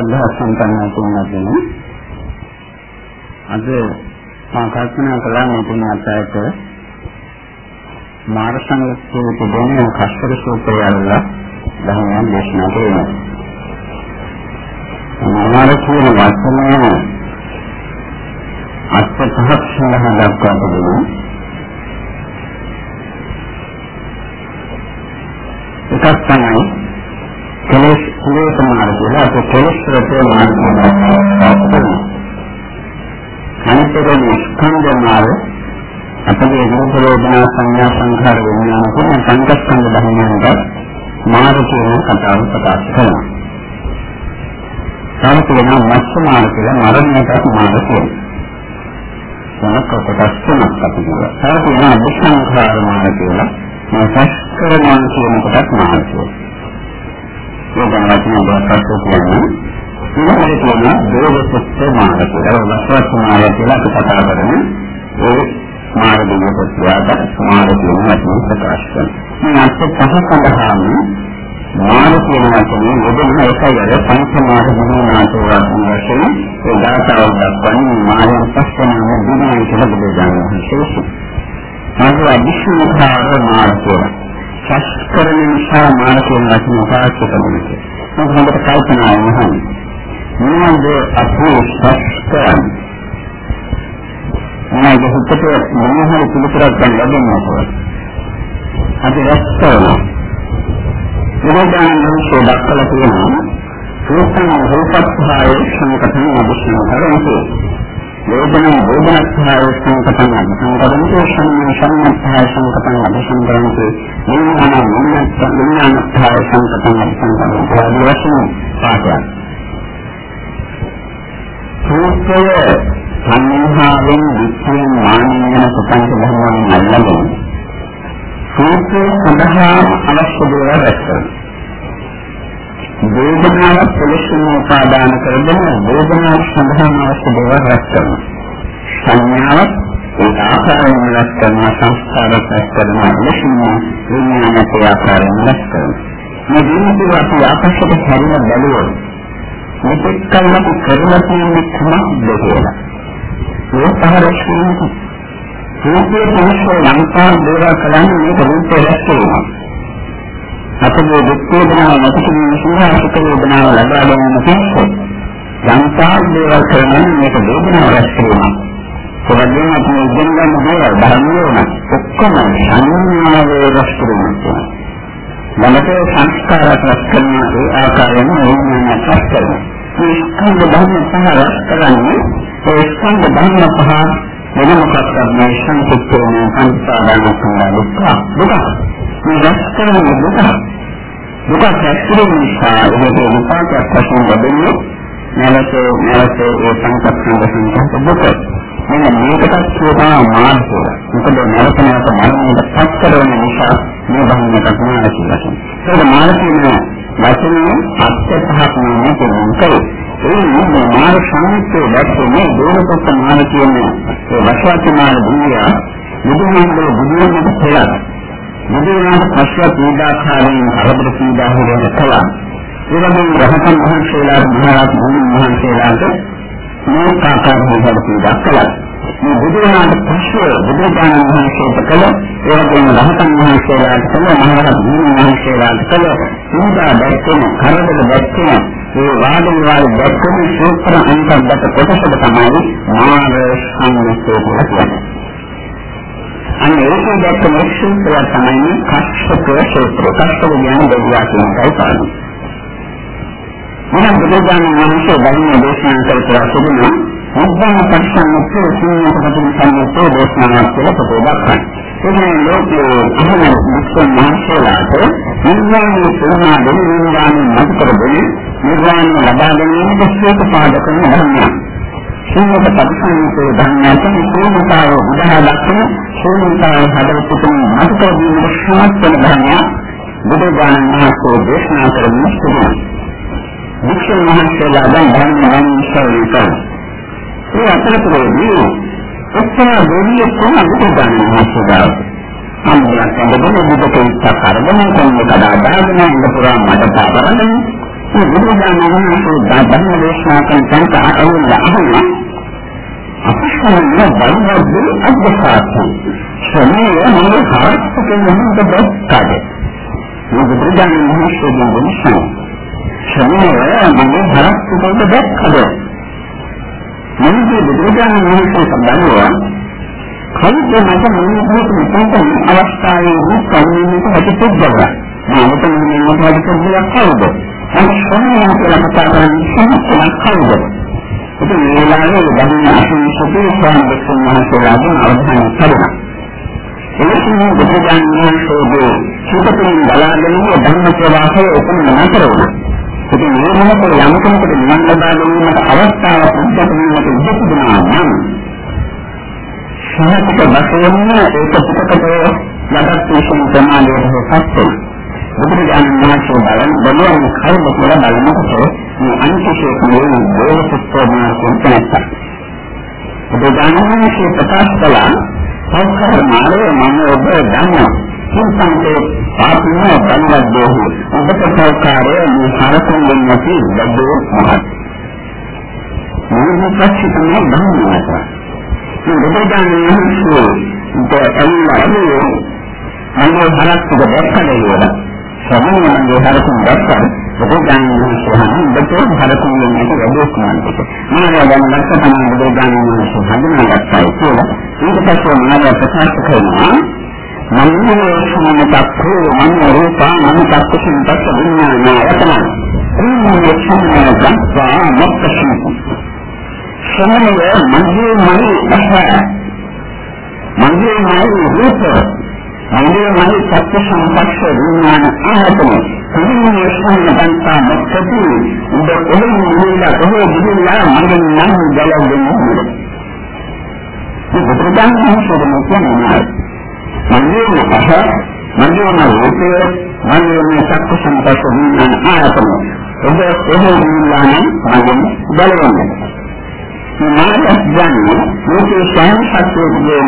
සද්ධා සම්පන්න තුනකින් අද මා කල්පනා කළා මේ තුන අතරට මාර්ග සංගතයේ තිබෙන කස්තර සූත්‍රය අල්ලා ධර්මයන් දේශනා කරනවා. මාර්ග කියන වචනය අර්ථ පහක් සඳහන් දක්වා තිබෙනවා. එකක් තමයි කෙලෙස් කෙලෙස් මාර්ගය කියලා අපේ කෙලෙස් වලට මාර්ගය අනිත්‍යයෙන් ස්කන්ධ මාර්ගය අපේ රූප වේදනා සංඥා සංඛාර විඥාන කියන සංකප්පංග ධර්මයන්ට මාර්ග කියන කතාව ප්‍රකාශ කරනවා. සාමතුලන මත්ස්‍ය මාර්ගය මරණයට මාර්ගය කියනවා. මොනක කොටස් තුනක් අපි කියනවා. සාමතුලන අභිසංඛාර මාර්ගය කියලා මේ පස්කරණ කියන කොටස් මාර්ගය. ඒ ගැන වචන දෙකක් කියන්නේ ඊළඟට කියන දෝෂස්ත මාර්ගය. ඒක වස්වත් මාර්ගය කියලා අපි කතා කරන්නේ. ඒ මාර්ගයේ ප්‍රතිආද මාර්ගයේ වචන ප්‍රකාශ කරනවා. මේ අර්ථ පහ සඳහාම මාර්ග කියන වචනේ යොදන එකයි අර පංච මාර්ග විඥානතෝ වශයෙන් ඒ දාතාව දක්වන්නේ මාර්ග පස්සම දිනන කියලා බුදුදහම විශේෂයි. මාර්ග අධිශෝධාර මාර්ගය. සස්කරණ නිසා මාර්ග කියන වචන පාවිච්චි කරනවා. මොකද හොඳට කල්පනා වෙනවා. මොනවද අපේ සස්කරණ මොනවද හිතට මොනවද පිළිතුරක් ගන්න ලැබෙන්නේ කොහොමද? අපි රැස්තවන. මොනවාද මිනිස්සු දක්වලා තියෙනවා? රූපං රූපස්ථාය සංකතන අධිෂ්ඨාන කරන්නේ. වේදනා වේදනාස්ථාය සංකතන අධිෂ්ඨාන කරන්නේ සංඥා සංඥාස්ථාය සංකතන අධිෂ්ඨාන කරන්නේ. විඥාන විඥානස්ථාය සංකතන අධිෂ්ඨාන කරන්නේ. ආදී වශයෙන් පාඩයක්. රූපය සංහාවෙන් විච්ඡේන මානියන සුඛං ධර්මයන් අල්ලගෙන සූත්‍රය සඳහා අවශ්‍ය දේවල් රැස්කරන වේදනාව පොලිසිය උපාදාන කරගෙන වේදනාව සඳහා අවශ්‍ය දේවල් රැස්කරන සංඥාව ඒ ආකාරයෙන් රැස්කරන සංස්කාර රැස්කරන ලක්ෂණ විඥානයේ ආකාරයෙන් රැස්කරන මේ දිනකේ අපි ආකාශයට හැරෙන බැලුවොත් මෙතෙක් කල් අපි කරලා තියෙන කුමක්ද කියලා මේ පහරක්ෂණය රූපයේ පහසෝ ලංකා දේවල් කලන්නේ මේක රූපේ රැස්වෙනවා. අපේ දුක් වේදනාව නැතිකම සුඛාසික වේදනාව ලබා ගැනීම පිණිස ලංකා දේවල් කරන්නේ මේක වේදනාව රැස්වෙනවා. කොහොමද අපි ඉගෙන ගන්න දේවල් ධර්මයෝන ඔක්කොම සංඥාවේ රැස්වෙනවා. මනසේ සංස්කාරات රැස් කරන ඒ ආකාරයෙන් වේදනාවක් රැස් කරනවා. මේ ස්කන්ධ ධර්ම පහ රැස් කරන්නේ ඒ ස්කන්ධ ධර්ම පහ වෙන මොකක්ද මේ සංකේතෝන සංස්කාරණ සංස්කාර දුක දුක මේ රැස්කරන දුක දුක රැස්කරන නිසා ඒක විපාකයක් වශයෙන් ලැබෙන්නේ නැවත නැවත ඒ සංකප්පන සංකප්ප දුක මෙන්න මේකත් කියනවා මාර්ගය මොකද නැවත නැවත මරණයට පත් කරන නිසා මේ බහින්නට පුළුවන් කියලා ඒක මාර්ගයේ වචනේ අර්ථ පහක් නෙමෙයි කියන්නේ ඒ මාර්ග සංකේතය දැක්කේ දෝරපත් මාර්ග කියන්නේ ඒ වශවත් මාර්ග දුන්නා බුදුහාමුදුරුවෝ බුදුරජාණන් කියලා බුදුරජාණන් පස්ව පීඩාකාරයෙන් අරබර පීඩා හොරන කළා ඒ වගේම රහතන් වහන්සේලාට මහරහත් වහන්සේලාට මේ ආකාරයෙන් පීඩා කළා මේ බුදුරජාණන් පස්ව බුදුරජාණන් වහන්සේට කළ ඒ වගේම රහතන් වහන්සේලාට කළ මහරහත් වහන්සේලාට කළ පීඩා දැක්කම කරදර දැක්කම ඒ වාද විවාද දැක්කම සූත්‍ර අන්තර්ගත කොටසට තමයි මාන සංස්කෘතිය කියන්නේ. අන්න ඒක දැක්කම සූත්‍රය තමයි කස්සක සූත්‍ර. කස්සක කියන්නේ දෙවියා කියන එකයි පාඩම. මම බුදුදාන වහන්සේ ධර්ම දේශනා කරලා තිබුණා. මුද්දාන පරිසම්මතෝ සීලපතන සම්මතෝ දේශනාවක් කියලා පොතක් එන්නේ ලෝකයේ අහන මුස්ලිම් මහසලාට නිර්වාණය සෝනා දෙවියන්ගේ මත කරගෙන නිර්වාණය ලබා ගැනීම දෙස්ක පාදක කරන ධර්මයක්. සීලක පරිසම්මතෝ ධර්මයෙන් සෝමතාව උදාහ දක්වන සෝමතාව හදවතට මත කරගෙන ශාස්ත්‍ර ධර්මයක් බුදුදාන මහසෝ දේශනා කරමින් සිටිනවා. මුස්ලිම් මහසලා දැන් ධර්ම නම් ඉස්සරහ කරනවා. ඒ අතරතුරදී එක්තරා දෙවියෙ කොහොමද ගන්නේ මාසදාව. අම්මලා කඳගෙන බුදට ඉස්සක් අරගෙන කොන්න කඩා දාගෙන ඉන්න පුරා මට පාරන්නේ මේ බුදුදානම වහන්සේ ධර්ම දේශනා කරන තැනට අහුවෙලා අහනවා අපස්සන්නේ බලවත්දී අද්දසාරයි. ශ්‍රමයේ මොන හාස්කෙන් මොනවද දැක්කද? මේ බුදුදානම වහන්සේ දෙන්නේ ශ්‍රමයේ මොන හාස්කෙන් දැක්කද? මොනවද බුදුදානම වහන්සේ සම්බන්ධව කවුද මට මොන විදිහට අවස්ථාවේ කවුරුන්ට හැටිපොද්දලා මම තමයි මොකද කරන්නේ කවුද? අනිත් ශ්‍රමය කියලා කතා කරන්නේ කවුද? ඉතින් මේ වෙලාවේ ධර්ම අසුසුපේ සම්බුද්ධ මහසලාගෙන් අවධානය කරනවා. එලෙසින් බුදුදහම වහන්සේගේ සුපතින් බලාගෙන ධර්ම ප්‍රවාහය එතන නතර වුණා. ඉතින් මේ මොහොතේ යම් කෙනෙකුට නිවන් ලබා ගැනීමට අවස්ථාවක් උද්ගතවීමට ඉඩකඩුණා නම් සමථක වශයෙන්ම ඒක පිටකතේ යටත් විශ්ව ප්‍රමාණයට හසත් වෙනවා. බුදුරජාණන් වහන්සේ බලන බලන කර්ම කියලා බලනකොට මේ අනිත්‍යයේ කියන බෝධ සත්‍යමය කොටසක්. බුදුරජාණන් වහන්සේ ප්‍රකාශ කළා සංස්කාර මාර්ගය මම ඔබ දන්නවා. සංසන්තේ පාපින බලවද්දෝ ඔබට සංස්කාරය මේ හරතුන් දෙන්නති බද්දෝ මහත්. මේ පක්ෂිතම ධර්මයක්. මේ බුදුරජාණන් වහන්සේ දෙයල්ලානේ අන්නේ හරක් දෙකක් දෙනවා. සමුනගේ හරකුන් දැක්කම බුදුගාමී සෝහන දෙකේ හරකුන් වෙනකොට වැඩි කරනවා. මානව දැන ලක්ෂ තමයි බුදුගාමී සෝහන හඳුනාගත්තා කියලා. ඊට පස්සේ මානව ප්‍රකාශ කරනවා මනෝ සමනතක්ඛෝ මනෝ රූපා මනතක්ඛින් තත් විඥානයතන. මේ සම්මත ගන්නවා මොක්ෂණ. සමනය මනෝ මනෝ අහ මනෝ මනෝ රූප. මනෝමය සත්‍ය සම්පක්ෂ විඥාන ආයතන. සම්මේ සංගතන්තා මොක්කති උඹ කොහෙන් නිවිලා කොහෙ ගිහිල්ලා මගෙන් නම් ගලවන්නේ මේ බුදුදහම හසුරුවන කියන්නේ මනෝමය පහ මනෝමය රූපය මනෝමය සත්‍ය සම්පක්ෂ විඥාන ආයතන ඔබ කොහෙ ගිහිල්ලා නම් මගෙන් ගලවන්නේ මානස් ගන්නේ මේකේ සංසත්වයේ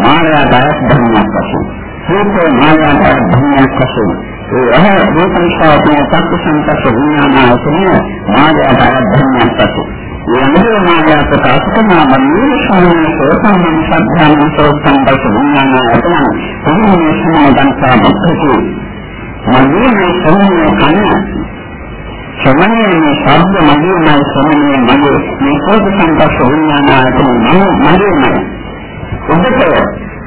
මායාදායක ධර්මයක් වශයෙන්. රූපේ මායාදායක ධර්මයක් වශයෙන්. ඒ අහ රූප නිසාපේ සත්‍ය සංකප්ප විඥානායතනය මායාදායක ධර්මයක් වශයෙන්. ඒ අනුව මායා ප්‍රකාශ කරන මනෝ ශානසෝ සම්මන් සද්ධාන සෝසංකල්ප විඥානායතන කොහොමද සමාදන්තා මුක්ඛති. මනෝමය සම්මය කන්න සමනයේ ශබ්ද මගේ මයි සමනයේ මගේ මේ කෝප සංකප්ප විඥානායතන මගේ ඔබට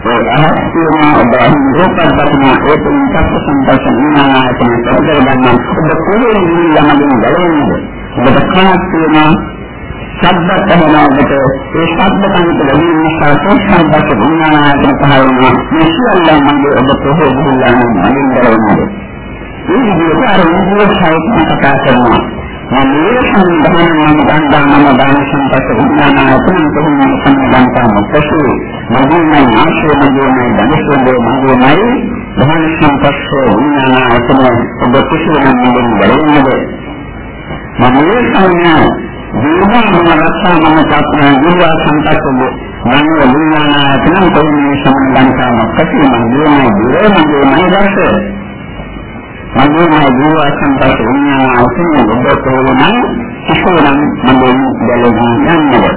ඒ අහස්තියම බාහිර රූපයක් දක්න ඒකෙන් සත්‍ය සංදර්ශන විනායතන පෙරදර ගන්න ඔබ කොහේ යමකින් බලන්නේ ඔබට කනක් තියෙන ශබ්ද කරනකොට ඒ ශබ්ද කනිට ලැබෙන නිසා සංස්කාරක විඥානයන් පහළනවා මේ සියල්ල මගේ ඔබ කොහේ ගිහිල්ලා නම් මගෙන් බලන්නේ මේ විදිහට අර විදිහට සාහිත්‍ය කතා කරනවා. මේ සම්බන්ධයෙන් ගන්නාම දාන සම්පත විඥානායතන කොහොමද සම්බන්ධතාව පසු මගුමයි ආශ්‍රය මගුමයි ධනසෝදේ මගුමයි ධන සම්පත විඥානායතන ඔබ කුසලයෙන් නිදන් බලන්නද මම මේ සංඥා දීවන රසා මම තාපන ජීවා සම්පත මම විඥානායතන කොහොමද සම්බන්ධතාව පසු මගුමයි දීවන මගුමයි රස මගේ ජීව සම්පත විඥාන අවසන් ඔබතෝනම් කිසිවනම් මගේ දැලදී යන්නේ.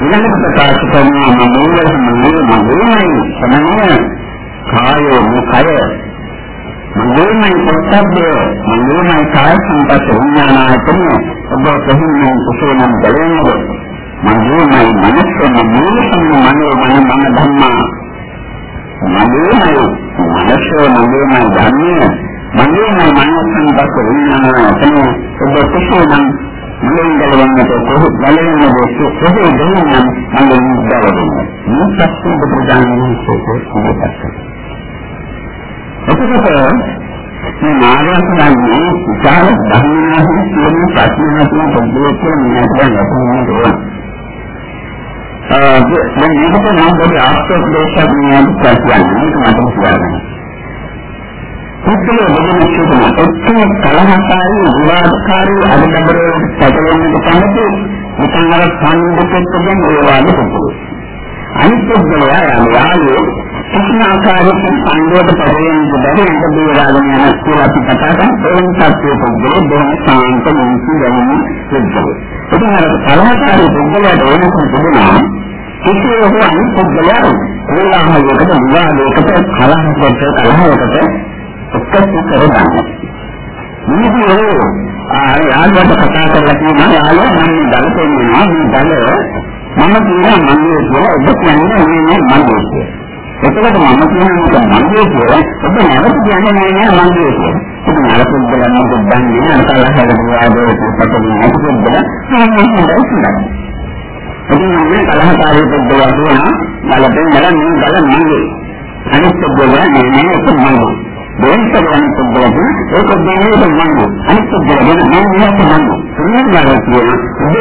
ඊළඟට ප්‍රකාශ කරනවා මම මූලික මගේ මගේමයි සමනය කායෝ මුඛය මගේමයි පොත්තබ්බය මගේමයි කාය සම්පත විඥාන ආයතන ඔබ කොහොමද කුසලනම් දැලෙන්නේ මගේමයි මනස මූලිකම මනෝ මන මන ධම්මා. මගේමයි මනස මගේමයි ධර්මය මගේ මනසෙන් දැක විඥානය ඔබ කිසියම් මගෙන් ගලවන්නට කොහොමද බලන්නේ කොහේ දෙන්නම් මගෙන් ගලවන්නේ මේ ප්‍රශ්න බුදුදානමේ සෝකෝස්කෝපත් එතකොට මේ නාගයන්ගේ විචාර ධර්මනාහි කියන ප්‍රශ්න තුන පොදුවේ කියන මේකට යොමුනවා ආ දැන් මේකට නම් පොඩි ආස්තක දේශයක් නියම ප්‍රශ්නයක් මට කියන්න පුද්ගලයා මෙන්න කියනවා ඔක්කොම කලහකාරී විවාදකාරී අදබරේ පැටලෙන්නට කැමති නිකන් අර සංගතෙත් කියන්නේ ඒ වගේ පුද්ගලයා අනිත් පුද්ගලයා යාළුවෝ කිසිම ආකාරයකින් සංයෝග පදයෙන් බැරි අංග බේරාගෙන යන කියලා අපි කතා කරන ඕන සත්‍යයේ පොදේ බොහොම සාන්ත මිනිස්සු ගැනීම සිද්ධ වෙනවා. ඒක හරියට කලහකාරී පුද්ගලයාට ඕනකම තිබුණා කිසියෙකු අනිත් පුද්ගලයා ඕලාහයකට විවාදයකට කලහකට කලහයකට එක්කත් කරගන්නවා. මේකේ ආ යාළුවට කතා කරලා කියනවා යාළුවා මම දල පෙන්නනවා මේ දල මම කියනවා මන්නේ කියලා ඔබ කියන්නේ මේ මන්නේ කියලා. එතකොට මම කියනවා මන්නේ කියලා ඔබ නැවත කියන්නේ නෑ නෑ මන්නේ කියලා. ඉතින් අර පුද්ගලයන් මොකද දන්නේ අර කලහකට විවාදයකට පතන නැති පුද්ගලයා මේ හොඳයි කියලා. ඉතින් මේ කලහකාරී පුද්ගලයා කියනවා බලපෙන් බලන්න මේ බල මන්නේ. අනිත් පුද්ගලයා නෑ නෑ ඒක මන්නේ. දෙන්තරයන් පුද්ගලයා ඒක දෙන්නේ මන්නේ. අනිත් පුද්ගලයා නෑ නෑ ඒක මන්නේ. සුන්දරව කියන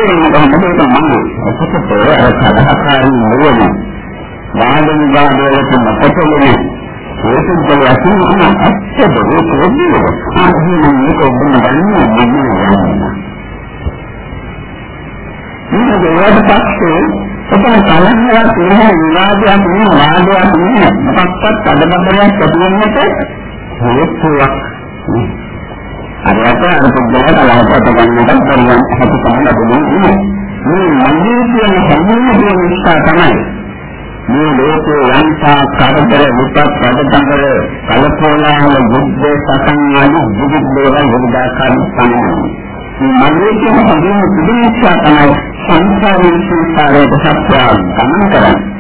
දෙන්නේ කොහොමද ඒක මන්නේ. ඒකත් අර කලහකාරී නෙවෙයි. වාදන වාදවලට මතකෙන්නේ ඒකෙන් යකින් අන්න ඇත්තද ඒක වෙන්නේ ආදී මේක ඔබම දන්නේ නැහැ මේක දෙවට පස්සේ එතන කලහයක් තියෙන විවාදයක් නෙවෙයි වාදයක් නෙවෙයි මොකක්වත් අදබදයක් ඇති වෙන්නට හේතුවක් අරකට අර පුද්ගලයා කලහකට ගන්නට පරිවර්තන හසු කරන ලැබෙන්නේ මේ මන්නේ කියන හැම දෙයක්ම නිසා තමයි මේ ලෝකේ යන්තා කරදර විපත් පදතංගර කලකෝලාහල බුද්ධ සසං ආදී විවිධ දේවල් විවිධාකාරී සම්මාන මේ මන්නේ කියන හැම පිළිච්ඡා තමයි සංසාරයේ සංසාරයේ සත්‍ය ගමන කරන්නේ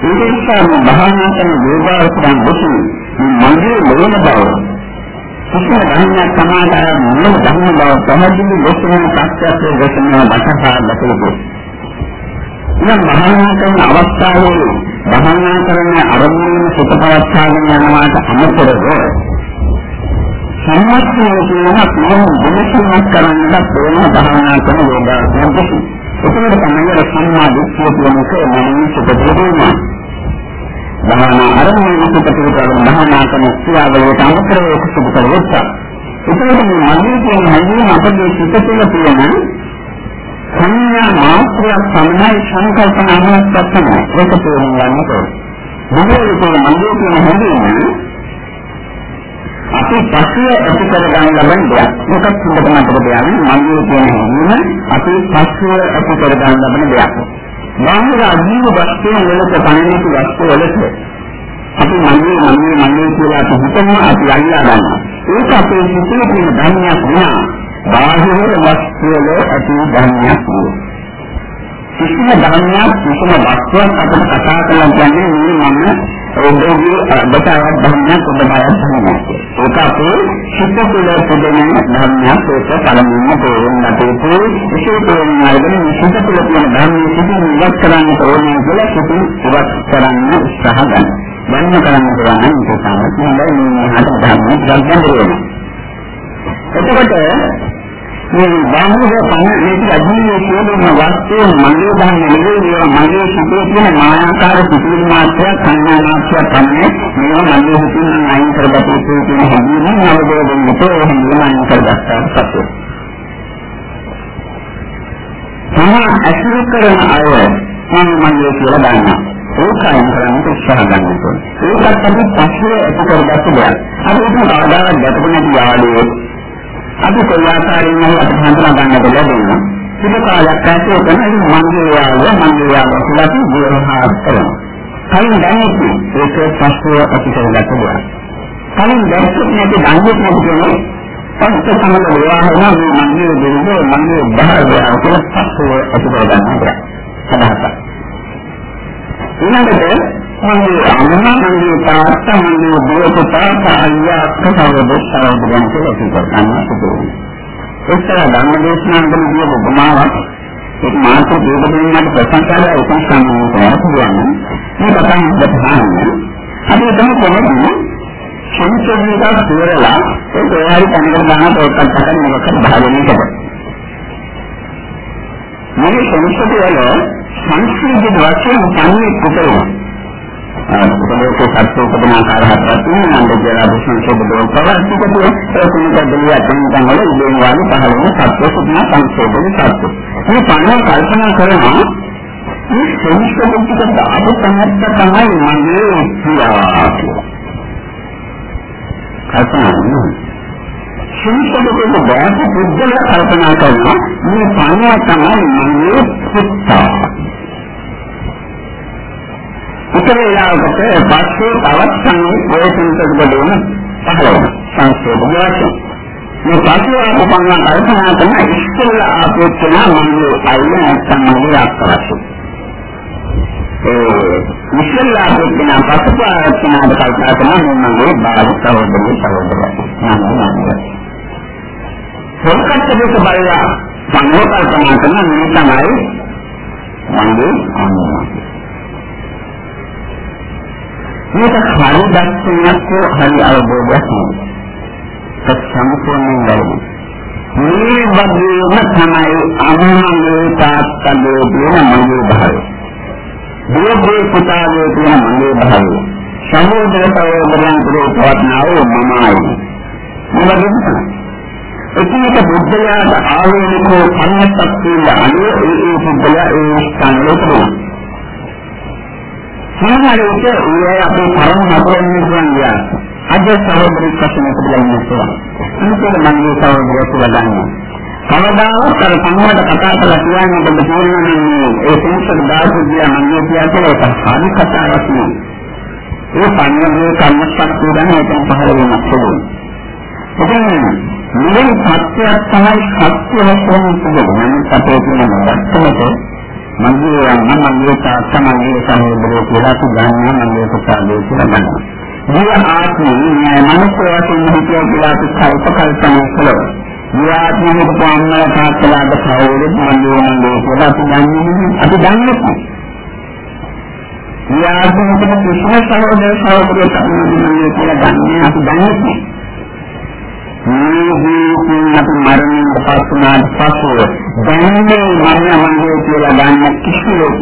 ඒ නිසා මේ භාවනා කරන යෝගාවචරයන් විසින් මේ මන්නේ ලෝණ බව කිසිම ධර්මයක් සමාදාය මොන ධර්ම බව පැහැදිලි ලෙසම සත්‍යයේ දේශනා බසහා දක්වපු ඉතින් භාවනා කරන අවස්ථාවේ භාවනා කරන අරමුණේ සිත පවත්වාගෙන යනවාට අමතරව සම්මතයේ කියන මොන දෙයක් කරන්නට ඕන භාවනා කරන යෝගාසනයක්. ඒකකට තමයි සම්මා දිට්ඨිය කියන්නේ මොනින් සිත දෙන්නේ. භාවනා අරමුණේ සිත පිළිබඳව භාවනා කරන ක්‍රියාවලියට අමතරව ඒක සිදු කරගත්තා. ඒකකට මේ මනින් කියන හැඟීම අපේ සිත තුළ තියෙන සංඥා මාත්‍රයක් සම්මයි සංකල්පනාවක් තමයි. ඒක තේරුම් ගන්න ඕනේ. මොකද මේ මනෝ කියන හැඟීම අපි පස්සේ ඇති කර ගන්න ලබන දෙයක්. මොකක්ද හොඳට මතක තියාගන්න මනෝ කියන හැඟීම අපි පස්සේ ඇති කර ගන්න ලබන දෙයක්. බාහිර අජීව වස්තුන් වලට පණිවිඩ වස්තු වලට අපි මන්නේ මන්නේ මන්නේ කියලා අපි හිතනවා අපි අල්ලා ගන්නවා. ඒක අපේ සිතේ තියෙන ධර්මයක් නෙවෙයි. බාහිර වස්තුවල ඇති ධර්මයක් නෙවෙයි. කිසිම ධර්මයක් කිසිම වස්තුවක් අපිට කතා කරලා කියන්නේ මේ මම ඔබගේ බතාවක් ධර්මයක් ඔබගේ ධර්මයක්. ඒක අපේ සිත තුළ තිබෙන ධර්මයක් ඒක පළමුවෙන්ම තේරුම් ගන්නට විශේෂයෙන් නයිගෙන සිත තුළ තියෙන ධර්මයේ සිටින් ඉවත් කරන්න ඕනේ කියලා සිටින් ඉවත් කරන්න උත්සාහ ගන්න. දැන් කරන්න පුළුවන් නම් ඒක තමයි මේ හද ධර්මයක් ගන්න වෙනවා. එතකොට මේ බාහිර පණ මේක අජීවී කියන වස්තුව මගේ දහන නෙවෙයි මේවා මගේ සිතේ තියෙන මායාකාර සිතුවිලි මාත්‍රයක් සංඥා මාත්‍රයක් තමයි මේවා මගේ හිතින් අයින් කරගත යුතු කියන හැඟීම අවබෝධයෙන් මෙතෝ හැඟීම අයින් කරගත්තා සත්‍යය. තමා අසුර කරන අය මම මගේ කියලා දන්නවා. ඒකයින් කරන්නේ උත්සාහ ගන්න ඕනේ. ඒකත් අපි පස්සේ ඇති කරගත්ත දෙයක්. අපි ඒක කවදාවත් දැකපු නැති යාළුවෝ අපි කොයි ආකාරයෙන් හරි අපිට හඳුනා ගන්නද ලැබෙනවා. සුබ කාලයක් ඇතුළත තමයි මංගේ යාළුවා මංගේ යාළුවා කියලා අපි විවහාර කරනවා. කලින් දැනෙන්නේ ඒක පස්සේ අපි කරගත්ත දෙයක්. කලින් දැක්කේ නැති දන්නේ නැති කෙනෙක් පස්සේ සමග විවාහ වෙනවා මේ මංගේ දෙවියෝ මංගේ බාහිර කියලා පස්සේ අපි කරගන්නවා. සදාහත. ඊළඟට මගේ අම්මා මගේ තාත්තා මගේ දුව පුතා අයියා අක්කා සහෝදර සහෝදරයන් කියලා හිතනවා සුදුයි. ඒතර ධර්මදේශනාවකදී කියපු උපමාවක් ඒක මාත් දෙවියන්ට ප්‍රශංසා කරලා ඒක සම්මානයක් කියන්නේ. මේ කතාව දෙපහන්නේ. අපි තමයි කොහොමද සංසෝධනයක් පුරලා ඒක හරි කනකට දාන පොත්පත් අතරින් මොකක්ද භාවනයකට. මේ සංස්කෘතිය වල සංස්කෘතික වශයෙන් සංකේත කරනවා. පොළොවේ සත්‍ය උපදින ආකාර හතරක් තියෙනවා නන්ද ජරා දුෂ්ණ සෝබදෝ පවස්තිකතු ඒකුණක දෙවිය අතෙන් වල ඉදෙන වාගේ පහළ වෙන සත්‍ය සුදුන සංසෝධන සත්‍ය මේ පණ කල්පනා කරනවා මේ සංස්කෘතික දාපු තැනත්ත තමයි මගේ කියලා. කල්පනා කරනවා. සංස්කෘතික දාපු පුද්ගල කල්පනා කරනවා මේ පණුව තමයි මගේ පුත්තා. උතරේලාවකට පස්සේ තවත් සංස්කෘතික දෙන්න පහළ වෙනවා. සංස්කෘතික මේ පසුව උපන්න කල්පනා කරන ඉස්සෙල්ලා ආපු කෙනා මගේ අයියා නැත්නම් මගේ අක්කවසු. ඒ ඉස්සෙල්ලා ආපු කෙනා පසුව ආපු කෙනාට කල්පනා කරන මගේ බාල සහෝදරය සහෝදරයා. පොල්කට් දෙක බලලා සංඝ කල්පනා කරන මේ තමයි මගේ අම්මා. මේක හරි දැක්කේ හරි අවබෝධයක් නෙවෙයි. සම්පූර්ණයෙන් වැරදි. මේ වගේම තමයි අනුමගේ තාත්තගේ තියෙන මගේ භාවය. දුරේ පුතාගේ තියෙන මගේ භාවය. සහෝදර සහෝදරයන් කෙරේ පවත්නා වූ මමයි. මොකද එකිනෙක බුද්ධයාට ආවේනිකව කන්නක් තියෙන අනුව ඒ ඒ බුද්ධයා ඒ ස්ථානවල තියෙනවා. සමහර විට ඒ අපේ පරම නතරන්නේ කියන්නේ අද සහෝදරයෙක් වශයෙන් අපිට ලැබෙනවා. අනිත් මගේ සහෝදරයෙක් කියලා ගන්නවා. කවදාවත් අර සමහරට කතා කරලා කියන්නට බැහැ ඒ සංසද දාසිය මගේ කියන්නේ ඒක හරි කතාවක් නෙවෙයි. ඒ පන්නගේ කර්මශක්තිය ගැන හිතන් පහළ වෙනස් වෙනවා. ඉතින් මේ සත්‍යයක් තමයි සත්‍ය වශයෙන් තිබෙන්නේ. නම් අපේ තියෙන වස්තුවක මගේ අම්මා මගේ තාත්තා මගේ සහෝදරයෝ කියලා අපි ගන්නවා මගේ පුතා කියලා ගන්නවා. මේ ආත්මේ මනස වශයෙන් හිතිය කියලා අපි කල්ප කල්පනා කළා. මේ ආත්මේ කොහොමද තාත්තලාද කවුරුද මන්නේ මන්නේ කියලා අපි දන්නේ අපි දන්නේ නැහැ. මේ ආත්මේ කිසිම සහෝදර සහෝදරිය තමයි කියලා දන්නේ අපි දන්නේ නැහැ. මේ ජීවිතේ අපි මරණයට පස්සුනාට පස්සෙ දැනන්නේ මරණ මන්නේ කියලා ගන්න කිසිලෝ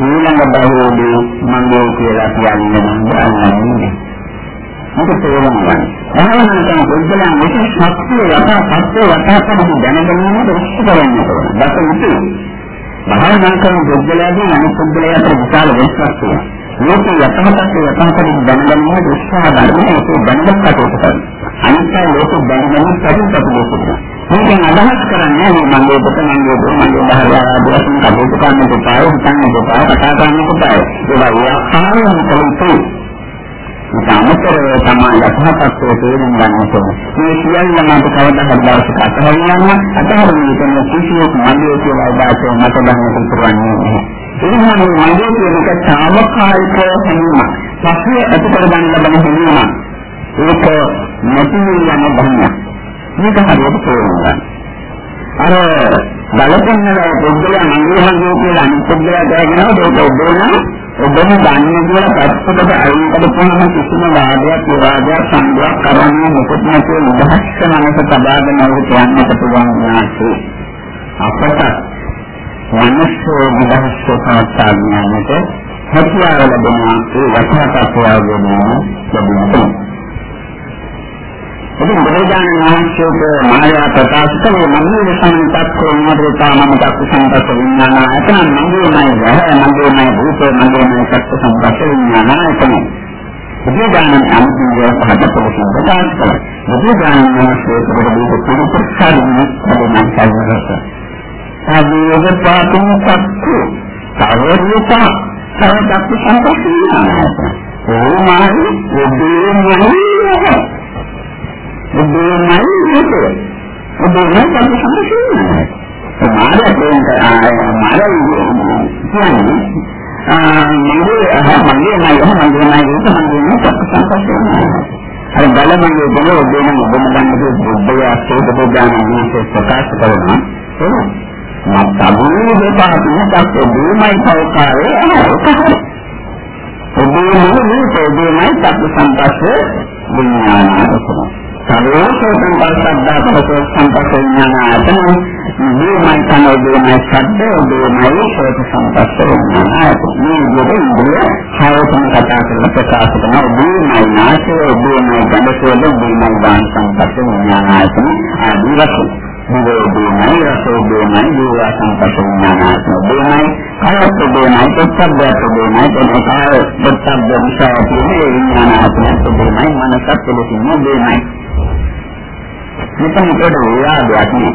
ඊළඟ බහුවේදී මන්නේ කියලා කියන්නේ නැහැ. මේක තේරුම් ගන්න. එහෙනම් තමයි බුද්ධලයන් විශේෂ ශක්තිය යථා සත්‍ය යථා තමයි දැනගැනීමට උත්සාහ කරන්න ඕනේ. දැක යුතුයි. භාවනා කරන බුද්ධලයන්ගේ අනිත් බුද්ධලයන් අතර විශාල වෙනසක් තියෙනවා. මේක යථාර්ථය යථාර්ථයෙන් දැනගැනීමට උත්සාහ ගන්න ඒක දැනගත් කටයුතු අනිත්‍ය ලෝක දැනගැනීම ප්‍රතිපදිත කරනවා. මේකෙන් අදහස් කරන්නේ මේ මගේ පුත මගේ දුව මගේ බහරාව වශයෙන් කටයුතු කරන්න කොටාය හිතන්න කොටාය කතා කරන්න කොටාය ඒවා ව්‍යාපාරයෙන් කලින් සමතර තමයි යථාර්ථයේ තේරුම් ගන්න ඕනේ. මේ සියල්ලම අපි කවදා හරි දවසක අතහරිනවා අතහරින කෙන කිසියෙක් මගේ කියලා දාසේ මත ගන්න පුරුවන්නේ නැහැ. එහෙනම් මගේ කියන එක తాවකාලික හැඟීමක්. පස්සේ ඇති කර ගන්න ලබන හැඟීමක්. ඒක නැති වෙන ධර්මයක්. මේක හරියට තේරුම් ගන්න. අර බලපන්නල පුද්ගලයා මගේ මගේ කියලා අනිත් පුද්ගලයා දැනගෙනව ඒක ඔබේන ඔබම දන්නේ කියලා පැත්තකට අයින්කට පුළුවන් කිසිම වාදයක් විවාදයක් සංගයක් කරන්නේ මොකද නැතුව නිදහස් මනස තබාගෙන ඔබ කියන්නට පුළුවන් වාසේ අපට මනස නිදහස් සත්‍යඥානයට හැකියාව ලැබෙනවා ඒ යථාර්ථය ලැබෙනවා. ඉතින් බුදුරජාණන් වහන්සේට මායා ප්‍රකාශ කළේ මන්නේ සංකප්පෝ මද්රතා මම දක්ෂ සංකප්ප විඥාන එතන මගේමයි රහ මගේමයි භූත මගේමයි සත්‍ය සංකප්ප විඥාන එතන බුදුරජාණන් අනුභවය පහත ප්‍රකාශ ප්‍රකාශ කළා. බුදුරජාණන් වහන්සේ ප්‍රබෝධ කුරු ප්‍රකාශන කරන සංකල්ප සාධියක පාතුම් සත්‍ය සාවරිතා සව දක්ෂ සංකප්ප විඥාන ඕ මායි බුදුරජාණන් බුදුමයි නේද? බුදුමයි අපි සම්පූර්ණයි. මාරේ මාරේ කියන්නේ මගේ අහ මගේ නයි අහ මගේ නයි ඒක මගේ නයි සම්පූර්ණයි. අර බලමගේ බල ඔබේන ඔබම ගන්න බුද්ධය අසේත බුද්ධාන මේක ප්‍රකාශ කරනවා. මම තබුනේ දෙපාරක් නැත්නම් ඔබේමයි සෞකාරේ ඒක. ඔබේමයි මේ ඔබේමයි සත්‍ය සම්පස්සේ විඥානය සර්වෝසෝතං පස්සද්දා සම්පස්සඥාන ආතන මේමයි තමයි දෙමයි සද්ද දෙමයි සෝත සම්පස්සඥාන ආතන මේ දෙකේ හයතන කතා කරලා ප්‍රකාශ කරන දෙමයි නාශය දෙමයි ගණසෝද දෙමයි දාන සම්පස්සඥාන ආතන ආදී වශයෙන් නිරෝධයයි රසෝදයයි දීවා සංපස්සනානාත්ම දෙයයි කායත් දෙයයි පොත්බ්බත් දෙයයි තනකාය පොත්බ්බ විෂය කියන්නේ විඥානාත්ම දෙයයි මනසත් දෙකම දෙයයි මෙතන කොට විවාදයක් නේ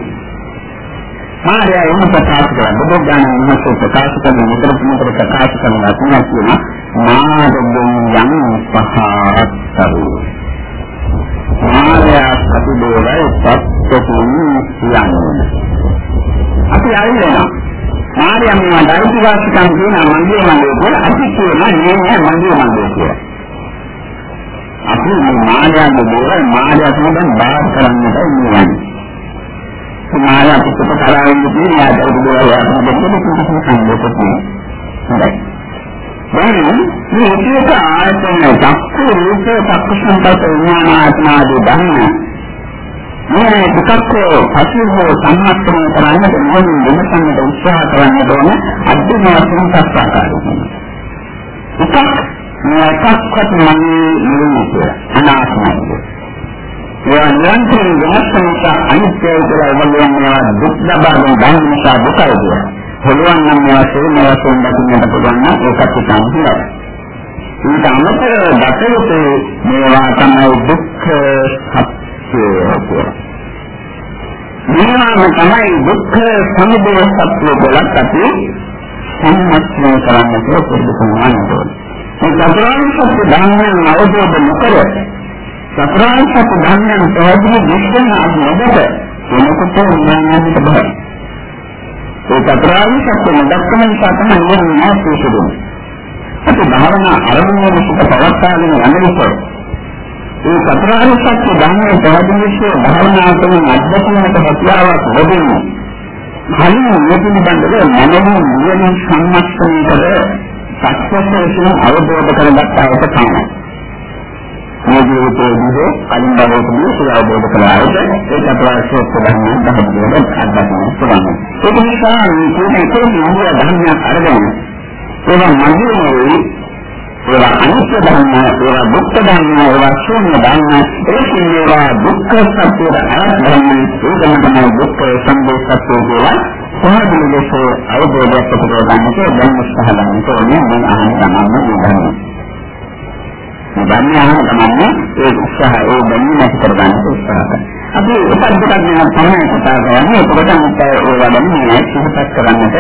මාර්යා එම ප්‍රකාශ කරන බුදු දාන මහත් ප්‍රකාශ කරන මුද්‍ර මුද්‍ර ප්‍රකාශ කරන ලක්ෂණ කියන මාර්ගයෙන් යම් පහත්තරු මාර්යා සතුදේවයි සත්‍යතුන් කියන්නේ? අපි ආයෙත් මාර්යා මේ ධර්ම වාසිකම් කියන මන්දිර මන්දිර වල අපි කියන නේ මන්දිර මන්දිර කියලා. අපි මේ මායාවේ දේවල් මායාව සම්බන්ධ බාර කරන්නට ඉන්නේ. මායාව පුතක කරාවෙන් ඉන්නේ ආදර දේවල් වලට දෙන්න කිසිම සම්බන්ධයක් නැහැ. දැන් මේ විදිහට ආයතන දක්ෂ රූප දක්ෂ සම්පත විඥාන ආත්මාදී ධර්ම මේ දුක්ඛ පසිහෝ සම්මාත්‍රණය කරන්නට මොනින් වෙනසන්නට උත්සාහ කරන්න ඕන අද්දුම වශයෙන් සත්‍යාකාරයි. දුක්ඛ මොකක්වත් මන්නේ නෙවෙයි අනාත්මයි. ඒ නිරන්තරයෙන් වෙනස් වෙනස අනිත්‍යය කියලා වගේම දුක් ලබන බඳ නිසා දුකයි කියලා. පුළුවන් නම් මේවා සිරුම වශයෙන් දකින්නට පුළුවන් නම් ඒකත් සම්පූර්ණයි. ඊට අමතරව දකිනතු මේවා තමයි දුක්ඛ සත්‍යය මේවාම තමයි දුක්ඛ සමුදය සත්‍ය බලක් අපි සම්මස්නය කරන්න පුළුවන් ඕනේ. මේ චතුරාර්ය සත්‍ය ධර්මයන් අවබෝධ නොකර චතුරාර්ය සත්‍ය ධර්මයන් පැහැදිලි විශ්ලේෂණ අනුබද වෙනකොට ඥානයට බෑ. ඒ චතුරාර්ය සත්‍ය නොදක්කම නිසා තමයි නිවන නැතිවෙන්නේ. අපි භාවනා අරමුණේ සිට පවත්වාගෙන යන විට ඒ චතුරාර්ය සත්‍ය ධර්මයේ පැහැදිලිව භාවනා කරන අධ්‍යක්ෂණයට හැකියාවක් ලැබෙන්නේ. කලින් මේ පිළිබඳව මනෝ නිවන සම්මස්තනය කර සත්‍යයෙන් අවබෝධ කරගත් අයට තමයි. මේ ජීවිතයේදී කලින් බලවතුනේ සිය අවබෝධ කළාට ඒක අපරාශය ප්‍රධාන ධර්මයක් අත්දැකීම පුළුවන්. ඒක නිසා මේ කෝපේ නියම ධර්මයක් අරගෙන ඒවා මගේ ඒවා අනිත්‍ය ධර්ම, ඒවා දුක්ඛ ධර්ම, ඒවා ශූන්‍ය ධර්ම, ඒකේ ඒවා දුක්ඛ සත්‍ය ධර්ම, ඒකම තමයි දුක්ඛ සම්බෝධ සත්‍ය කියලා කොහොමද ලෙස අවබෝධයක් කරගන්නට දැන් උත්සාහ ගන්නට ඕනේ මම අහන්න ගමන්න මේ ධර්ම. මේ ධර්ම අහන්න ගමන්න ඒ උත්සාහ ඒ දැනීම ඇති කරගන්න උත්සාහ කරනවා. අපි උපත් දෙකක් ගැන තමයි කතා කරන්නේ. ඒකට අනිත් ඒවා ගැන මේ සිහිපත් කරන්නට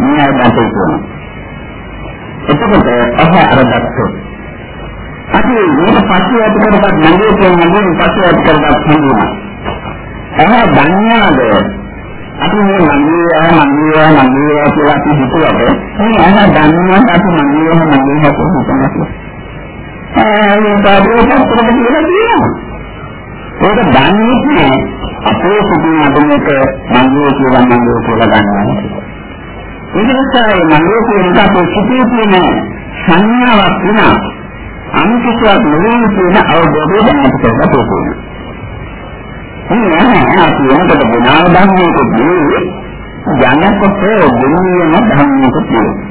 මේ අදහස තියෙනවා. එතකොට අහ අරගත්තොත් අපි මේක පස්සේ ඇති කරගත් මගේ කියන මගේ පස්සේ ඇති කරගත් හඳුනා. අහ ධන්‍යද අපි මේ මන්දිරය මන්දිරය මන්දිරය කියලා අපි හිතුවට මේ අහ ධන්‍යවත් අපි මන්දිරය මන්දිරය කියලා හිතනවා. ඒ බාහිරට ප්‍රකට කියලා කියනවා. ඒක දන්නේ අපේ සිටින අදමක මන්දිරය කියලා මන්දිරය කියලා ගන්නවා. ඒක නිසා මේ මනෝ කියන අපේ සිිතේ තියෙන සංඥාවක් වෙනා අනිත්‍යයක් නෙවෙයි කියන අවබෝධය දැනගන්න පුළුවන්. මේ අපි වෙනකොට බණාව ධර්මයක දී යනකොට දෙනියම ධර්මයක දී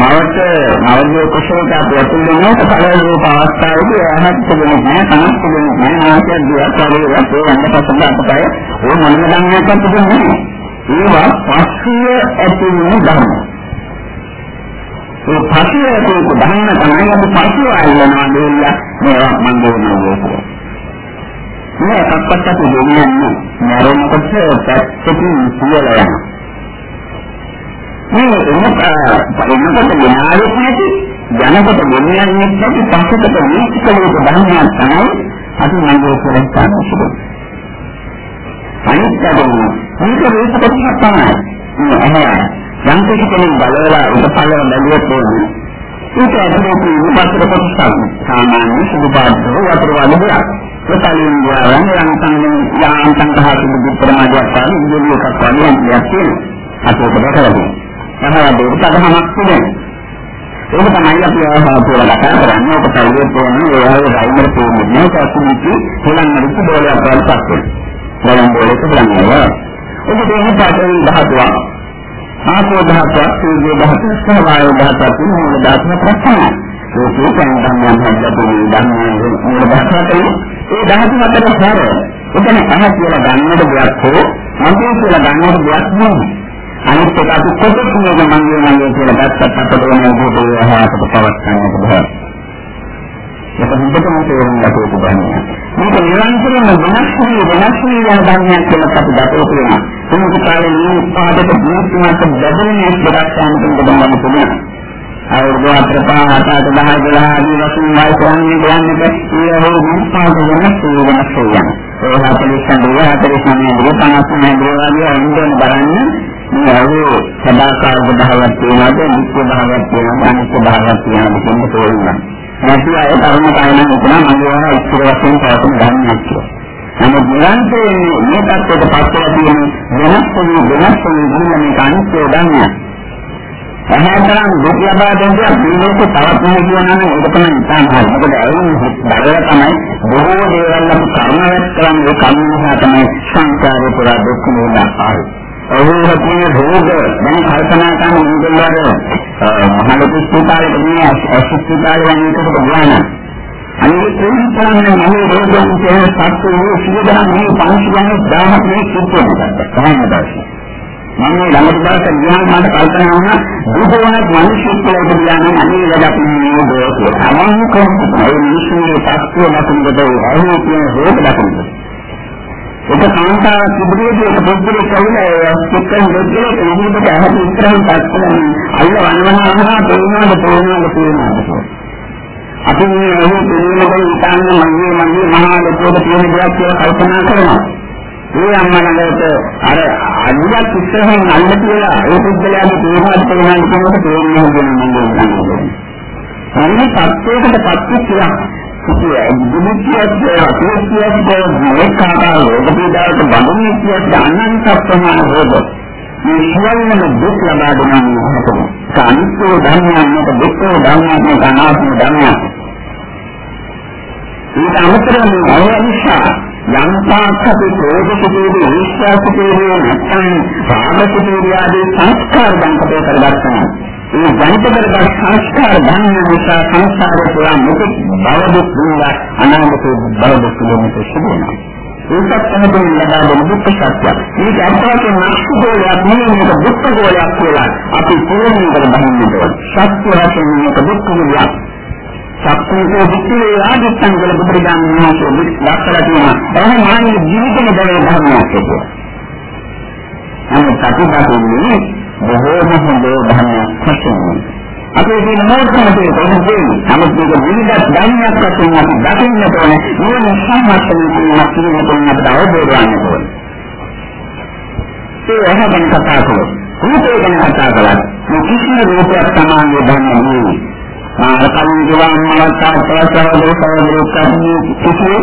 මවට නවදේ කුසලක ප්‍රතිලෝම කලරේ පවස්තාවේදී ආහත් දෙන්නේ නැහැ තනත් දෙන්නේ නැහැ ආශය දියාකාරී රටේ යන්න පස්සෙන් අපතේ ඕ මොනම ධර්මයක් අත්දෙන්නේ නැහැ ඒවා පස්සිය ඇති වෙන ධර්ම. ඒ පස්සිය ඇති වෙන ධර්ම තමයි අපි පස්සිය අල්ලනවා දෙන්න මේවා මම දෙනවා. මේ අපත්තට දෙන්නේ මරණකොට පැත්තකින් කියලා යනවා. මේ එන්නක එන්නකොට ඥානෙත් නැති ජනකට ගෙනියන්නේ නැති පස්සකට මේකලේ ධර්මයක් තමයි අපි මම කියලා ගන්න අනිත් පැත්තෙන් මේක රූප කොටසක් තමයි. මේ යම් කිසි කෙනෙක් බලවලා උපපල බැලුවොත් ඕනේ. ඒක ඇතුලේ තියෙන පතර කොටසක්. සාමාන්‍ය සුදු පාටක වතුර වගේ දෙයක්. ඒකලින් ගියාම යම් සංගම් යාම් සංඝාත බුද්ධමාදියක් තමයි ඉන්දිය එකක් වගේ දෙයක් තියෙනවා. අපේ කොටසක්. මහා දෙවියන් සදහමක් තියෙනවා. ඒක තමයි අපි ආහාරය කතා කරන්නේ. ඔක පරිදි තෝරන්නේ ඒ වගේ රයිමර් තෝරන්නේ. මේක අසුනිච්ච හොලන් මරිච්ච බෝලයක් වලට පත් වෙනවා. බලන් බෝලක බලනවා. ඔබ දෙන්නේ පාඩේ ධාතුවක්. ආපෝ ධාතුවක්, තේජෝ ධාතුවක්, සහවායෝ ධාතුවක්, මූල ධාතුවක් ප්‍රශ්නයි. ඒකේ සංගම්යන් හදලා තියෙන ධර්මයේ මූල ධාතුවක් ඒ ධාතු අතර හැර එතන ඇහැ කියලා ගන්නට දෙයක් හෝ මගේ කියලා ගන්නට දෙයක් නෙමෙයි. අනිත් එක අපි කොටස් වල මගේ මගේ කියලා ගත්තත් අපට ඕන විදිහට ඒවාට පවත් ගන්නට බෑ. ඒක හොඳටම තේරුම් ගන්න ඕනේ. මේක නිරන්තරයෙන්ම වෙනස් වී වෙනස් වී යන ධර්මයක් කියලා අපි දතෝ කියනවා. මේක කාලේ මේ පාඩක දීප්තිමත් බැදෙන දෙයක් ගන්න පුළුවන්. අවුරුදු හතර පහ හත අට දහ දොළහ ආදී වශයෙන් වයසන්නේ යන්නට ඒ හෝ විස්පාද වෙනස් වෙනස් වෙනවා. ඒ හතලිස් සම්බුව හතලිස් සම්බුව පනස් සම්බුව ආදී අනුගමන බලන්න මේ අවු සදාකාලික භාවයක් තියෙනවද නිත්‍ය භාවයක් තියෙනවද අනිත්‍ය භාවයක් තියෙනවද කියන තෝරන්න. නැති අය කර්ම කායන උතන මගේ ඉස්සර වශයෙන් පවතින ධර්මයක් කියලා. නමුත් නිරන්තරයෙන් මේ පැත්තට පස්සට තියෙන වෙනස් වෙන වෙනස් වෙන මේ අනිත්‍ය ධර්මයක් එහෙනම් දුක් ලබා දෙන්නේ මේක තවත් නෙවෙයි කියනවා ඒක තමයි ඉතාම හරි. මොකද ඒ බඩල තමයි බොහෝ දේවල් අපි කර්මයක් කරන්නේ කර්ම නිසා තමයි සංසාරේ පුරා දුක් නෝනා ආවේ. ඔහු හිතේ භෝග දැන් කල්පනා කරන මුදල්වල මහලොකු ස්ථානයක මේ අසුස්ථානය වගේ එකකට ගියානම් අනිත් ප්‍රේමතරන්නේ මහේ රෝගයන් කියන සත්‍යෝ සියදහම් මේ පංචයන් දාහක් මේ සිද්ධ වෙනවා. කොහොමද දැක්කේ? මම මේ ළඟට දාලා ගියාම මට කල්පනා වුණා දුකවනත් මිනිස්සු කියලා ඉඳලා නම් අනේ වැඩ අපි මේ දෝ කියලා. අමං කොහොමද මේ මිනිස්සුගේ තත්ත්වය ලකුණු දෙවෝ අහෝ කියන රෝග ලකුණු. ඒක කාන්තාවක් තිබුණේදී ඒක පොඩ්ඩක් කවුලා එක්කෙන් දෙද්දේ කෙනෙකුට අහපු ඉස්සරහින් තත්ත්වයෙන් අල්ල වනවන අහනා තේරෙනවද තේරෙනවද තේරෙනවද අපි මේ ඔහු පිළිමකට ඉතාලම මගේ මගේ මහා ලෝකයේ තියෙන දෙයක් කියලා කල්පනා කරනවා. ඒ අම්මා ළඟට අර අනියක් ඉස්සරහින් අල්ල කියලා ඒ පුද්ගලයාගේ තේමාවට තේමාවට කියනකොට තේරෙන්නේ නැහැ මම කියන්නේ. අනිත් පත්‍යයකට පත්‍ය කියලා බුද්ධියත් අපේක්ෂියත් මේකාකාර රෝග පීඩාවට බඳුනේ කියන අනන්ත ප්‍රමාණ රෝග මේ සියල්ලම දුක් ලබා දෙනවා නේද? කාන්තෝ ධර්මයන්ට දුක්ඛ ධර්මයන්ට අනාත්ම ධර්මයන්. ඊට අමතරව මේ අයනිසා යම් තාක්ෂති ප්‍රෝධිතේදී විශ්වාසිතේදී නැත්නම් රාගසිතේදී ආදී සංස්කාර ධම්පේ කරගන්නවා. මේ ධම්ප කරගත් සංස්කාර ධම්ම නිසා සංස්කාරේ පුරා මුකුත් බව දුක් දුන්නා අනාගත බව දුක් දුන්නට සිදුවෙනවා. ඒකත් තමයි ලබා දෙන දුක් සත්‍ය. මේක අර්ථයෙන් නැස්තු ගෝලයක් නෙමෙයි මේක දුක් ගෝලයක් කියලා අපි තේරුම් ගන්න බහින්නට සත්‍ය වශයෙන් මේක දුක් ගෝලයක්. සක්කෝකෝ විචේ ආදිත්තන් වල බුදුරජාණන් වහන්සේ දක්වලා තියෙනවා. එහෙනම් මානව ජීවිතේ බව ධර්මයක් ඒක. නමුත් ප්‍රතිපදින්නේ බොහෝම හොඳ ධර්මයක් වශයෙන්. අපේ තියෙන මොකක්ද කියන්නේ? නමුත් මේක විවිධ ධර්මයක් වශයෙන් අපි දකින්නට ඕනේ. මේ සම්මතයෙන් කියනවා කියන අපට අවබෝධ වන්න ඕනේ. ඒ එහෙම කතා කළොත්, රූපේ ගැන කතා කළා. මේ කිසිම රූපයක් සමානව ධර්ම නෙවෙයි. මාර්කම් ගුවන් මලක් තාපසවද සෝදරකන්නේ කිසි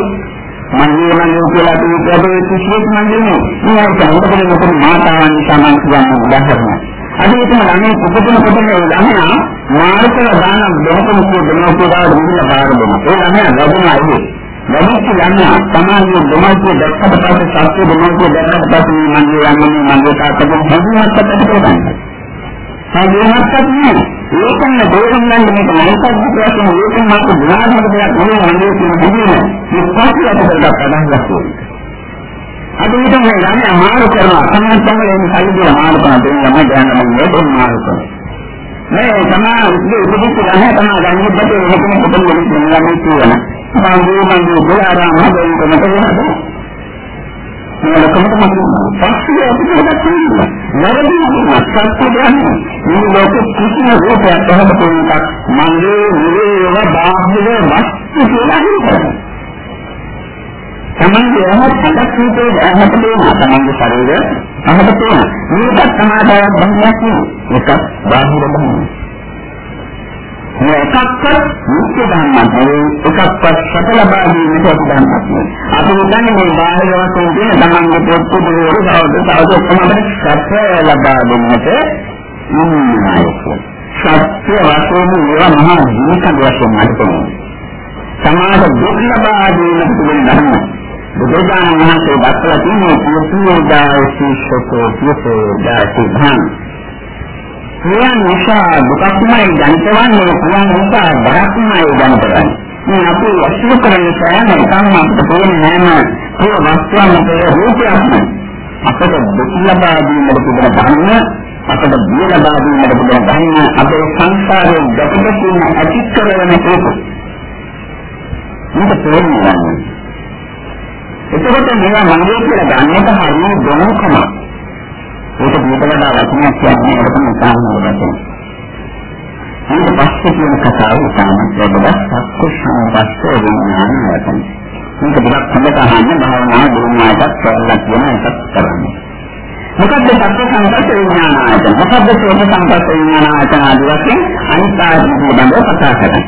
මන්නේ මන්නේ කියලා කියපේ කිසිත් මන්නේ නෑ මේ සම්පූර්ණ මොකද මාතාවන් සමාන කියන උදාහරණ අද ඉතින් ළමයි පුදුම පුදුම ළමයා? මාර්කල දාන බොහොම පුදුම පුදාට මුල බාර දෙනවා ඒ ළමයා ලැබුණා ඒ ලැබිච්ච ළමයා සමාජයේ දෙමළේ දැක්කට පස්සේ සත්‍ය දෙමළේ දැක්කට පස්සේ මන්නේ යන්නේ මන්නේ තාත්තගේ බුදුමත් අපිට කරන්නේ සාධුමත්ත් නෑ. ඒකම දෝෂම් ගන්න මේක මොකක්ද ප්‍රශ්න ඒකම මාත් ගුණාත්මක දෙයක් නෙවෙයි වගේ කියන දෙන්නේ. මේ පස්සේ අපිට පටන් ගන්නවා. අද විතර මේ ළමයා මාරු කරනවා. සමාජ සංගලයෙන් කල්පිය මාරු කරන දෙයක් ළමයි දැනගන්න ඕනේ මාරු කරනවා. මේ සමාජයේ උපදිත ළමයා තමයි ගන්නේ දෙකේ වෙනකම පොතේ වෙන ළමයි කියන. මම මම බුලාරාම හදන්න කොහොමද මොනකමද මම පස්සේ අපිට තියෙනවා නරදී සත්‍ය දන්නේ. මේ ලෝක කිසිම රූපයක් කොහොමද තියෙනක් මගේ නිරේව බාහිර වස්තු කියලා හිතනවා. තමන්ගේ අහත් හදක් රූපේ අහත දෙනවා තමන්ගේ ශරීරය අහත තියෙනවා මේකත් සමාදායක් බංගයක් නෙවෙයි එකක් බාහිර බංගයක් මේ එකක්වත් මුක්ති ධර්මයක් නෙවෙයි එකක්වත් සැප ලබා ගැනීමට ධර්මයක් නෙවෙයි. අපි හිතන්නේ මේ බාහිර වශයෙන් තියෙන තමන්ගේ පොත්තු දෙවරු සාවද සාවද ඔක්කොම සැප ලබා දෙන්නට ඉන්නයි. සත්‍ය වශයෙන් ඒවා මහා ජීවිත වශයෙන් අල්පනවා. සමාජ දුක් ලබා ගැනීමට පුළුවන් ධර්ම. බුදුරජාණන් වහන්සේ දක්වලා තියෙන පුදුම දායකීෂකෝ පුතෝ දායකී ක්‍රියා නිසා දුකක්මයි ජනිතවන්නේ ක්‍රියා නිසා බරක්මයි ජනිතවන්නේ. මේ අපි අසුර කරන සෑම එකම අපිට පේන්නේ නෑම ඒ වස්තුවන්ගේ රූපයක් නෙවෙයි. අපට දුක් ලබා දීමට තිබෙන ධර්ම අපට බිය ලබා දීමට තිබෙන ධර්ම අපේ සංසාරයේ ගැටෙන්න තියෙන ඇති කරන හේතු. මේක තේරුම් එතකොට මේවා මගේ කියලා ගන්නට හරිය ගොනුකම. ඒක පිටට වඩා වචනයක් කියන්නේ ඒකම උදාහරණයක් වශයෙන්. ඊට පස්සේ කියන කතාව උදාහරණයක් ලැබලා සක්කුෂ්ණපස්සේ විඥාන වචන. මේක ටිකක් හොඳට අහන්න භාවනා දුරුමායටත් කරලා කියන එකක් කරන්නේ. මොකද්ද සත්‍ය සංකල්ප විඥානායතන? මොකද්ද සෝත සංකල්ප විඥානායතන ආදී වශයෙන් අනිත් ආයතන පිළිබඳව කතා කරන්නේ.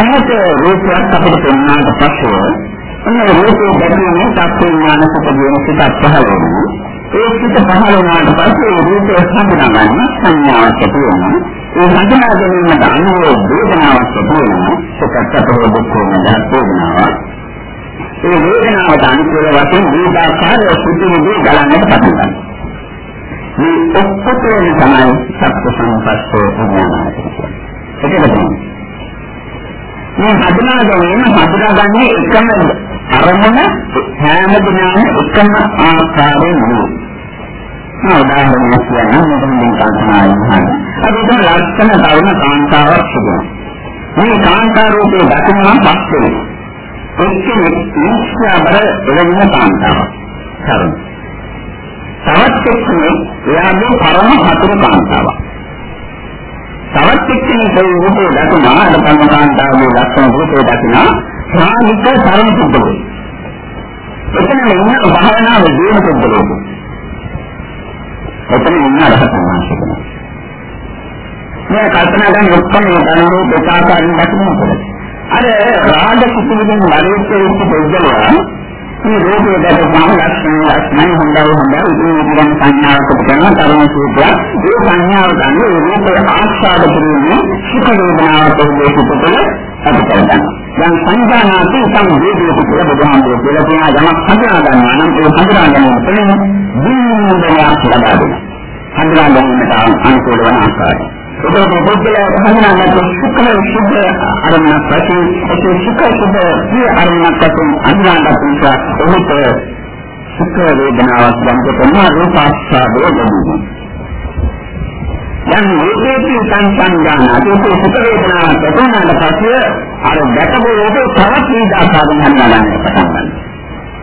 එහෙත් රූපයක් අපිට පෙන්වන්නට පස්සේ අන්න රූපේ දැකීමේ සත්‍ය විඥාන සුපදින සිතක් පහළ වෙනවා. ඒ සිත පහළ වුණාට පස්සේ රූපය හඳුනාගන්න සංඥාවක් ඇති වෙනවා. ඒ හඳුනා ගැනීමට අනුව වේදනාවක් ඇති වෙනවා. සුඛත් අපෝ දුක්ඛෝ වේදනාවක්. ඒ වේදනාවට අනුකූල වශයෙන් විවිධාකාර සුදුසු ගලන්නට පටන් ගන්නවා. මේ ඔක්කොටම තමයි සත්‍ය සංපස්සෝ විඥානය කියන්නේ. ඒකද මේ හඳුනා ගැනීම හඳුනාගන්නේ එකම අරමුණ හැම දිනම එකම ආකාරයෙන් නෙවෙයි. උදාහරණයක් කියන්න මොකක්ද කාන්තාවයි. අපි දැන් ලක්ෂණ තරුණ කාන්තාවක් තිබුණා. මේ කාන්තාරෝපේ දකින්න පස්සේ එක්කෙනෙක් ඉස්සබර එළවෙන කාන්තාවක්. තරුණ. තවත් එක්කෙනෙක් එයාගේ පරම හතුරු කාන්තාවක්. තවත් එක්කෙනෙක් ඒ රූපේ දකින්න අර පරම කාන්තාවගේ ලක්ෂණ රූපේ දකින්න සාමික තරුණ පුද්ගලයෙක්. එතන ඉන්න භාවනාව දියුණු පුද්ගලයෙක්. එතන ඉන්න රහතන් වහන්සේ කෙනෙක්. මේ කල්පනා කරන ඔක්කොම ගණනෝ දෙකාකාරින් දකින්නකොට අර රාග කිසිමකින් වරේච්ච වෙච්ච පුද්ගලයා මේ රෝගය දැකපුවම ලක්ෂණ ලක්ෂණ හොඳව හොඳව ඉතින් ඉතින් සංඥාවකට කරන තරම සූත්‍රය ඒ සංඥාව ගන්න ඒ රූපය ආස්වාද කිරීමේ සුඛ වේදනාවට උදේශිතකල අපි කරගන්නවා. දැන් සංඥානාති සම්වේදීක කියලා බුදුහාමුදුරුවෝ කියලා තියෙන යමක් හඳුනා ගන්නවා නම් ඒ හඳුනා ගැනීම තුළින් දින්දනයක් ලබා දෙනවා. හඳුනා ගැනීමට අනුකූල වන ආකාරය. ඒකේ පුද්ගලයා හඳුනාගන්න සුඛ සුඛ අරමුණක් වශයෙන් ඒ සුඛ සුඛ සිය අරමුණක් වශයෙන් අනුගමනය නිසා ඔහුට සුඛ වේදනාවක් දැනෙන්න පුළුවන් රූපාස්වාදය ලැබෙනවා. දැන් මේකේ සංසංගාන අතේ සුඛ වේදනාවක් දැනෙනාට පස්සේ අර දැකපු රූපේ තවත් විදාසාවෙන් හඳුනා ගන්න පටන් ගන්නවා.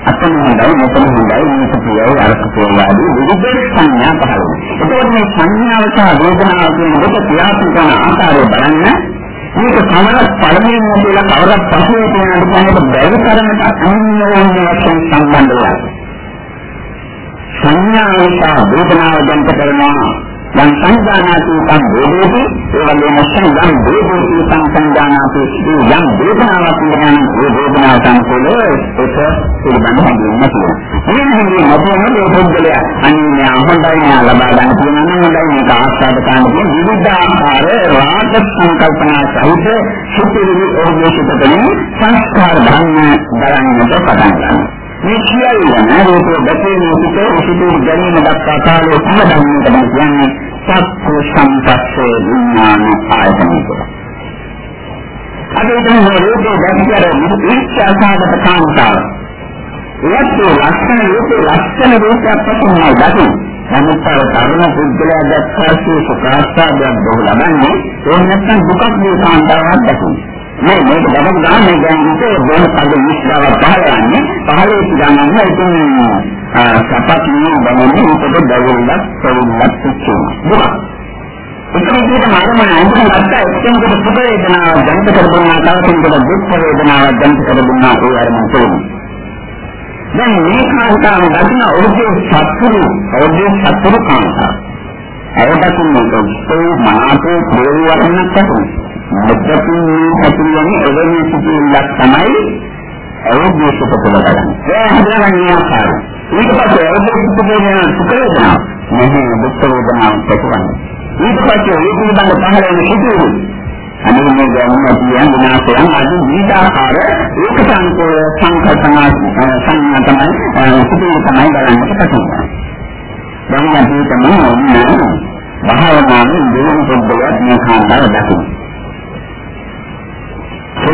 අතන හොඳයි මෙතන හොඳයි මේක කියයි අරක කියලාදී විවිධ සංඥා පහළ වෙනවා. ඒකෝට මේ සංඥාව සහ වේදනාව කියන දෙක ක්‍රියාත්මක කරන ආකාරය බලන්න මේක කවරක් පළමුවෙන් කියලා කවරක් පස්සේ කියනකට තමයි බැරි තරමට අන්‍යෝන්‍ය වශයෙන් සම්බන්ධ වෙනවා. සංඥාව සහ වේදනාව දැන්ත කරනවා යම් සංජානාති තම් වේදේති ඒ වගේම සංයම් වේදේති තම් සංජානාති යම් වේදනාවක් කියනනම් ඒ වේදනාව සම්පූර්ණ ඒක පිළිබඳ හැඟීමක් තියෙනවා. මේ හැඟීම මොකද මේ පොද්දලයා අන්නේ හොඳයි නා ලබා ගන්න පුළුවන් නම් හොඳයි මේක ආස්වාද කරන්න කියන විවිධ ආකාර රාග සංකල්පනා සහිත සුපිරි ඕර්ගේෂිතකනේ සංස්කාර ධර්ම දරන්නට පටන් ගන්නවා. මේ කියන්නේ රූප දැකීමේ සිට සිටු ගැනීම දක්වා කාලයේ සම්බන්ධයෙන් කියන්නේ සත්‍ය සම්පස්සේ විඥාන ආයතන කියලා. අද ඉතින් රූප දැක්කර ඉච්ඡාසගත කාන්තාව. ඒත් ලක්ෂණ රූප ලක්ෂණ රූපයක් පසුමයි දකින්න. නමුත් අර තරුණ පුද්ගලයා දැක්කාසේ සුඛාස්වාදයක් බහු ලබන්නේ ඒ නැත්නම් දුකක් මේ කාන්තාවක් දකින්න. මේ මේක බබක් ගන්න දැන් ඉතින් බොහොම පද විශ්වාසය පහළ යන්නේ පහළ ගන්න ඉතින් සපත් නේ බමන්නේ උඩට දවල්ලක් පොළොන්නක් තියෙනවා ඒක විදිහට මානමන අන්තිම අත්ත එක්කෙනෙකුට සුඛ වේදනාවක් දැනට කරගන්නා තවකෙනෙකුට දුක් වේදනාවක් දැනට කරගන්නා ඒ අරමුණ තියෙනවා දැන් මේ කාන්තාව දකින්න ඔහුගේ සත්තුරු ඔහුගේ සත්තුරු කාන්තාව. අවදකින් මොකද මනාපේ ප්‍රේරණයක් තමයි මෙතකින් ඇතිවන එවැනි සිතුවිල්ලක් තමයි අවබෝධ කරගන්න. ඒ හදගන්නේ ආකාරය. ඊට පස්සේ අවබෝධ කරගෙන සුඛ වේදනාව මෙහි දුක් වේදනාව ප්‍රතිවන්නේ. ඊට පස්සේ ඒ පිළිබඳ පහළ වෙන සිතුවිලි අනිත් මේ ගමන කියන විනාශයන් අද විවිධාකාර ඒක සංකෝල සංකල්පනා සංඥා තමයි සිතුවිලි තමයි බලන්නට පටන් ගන්න. දැන් අපි තමයි ඔන්න භාවනාවේ දෙවන පොඩ්ඩක් මේ කාණ්ඩය දකින්න.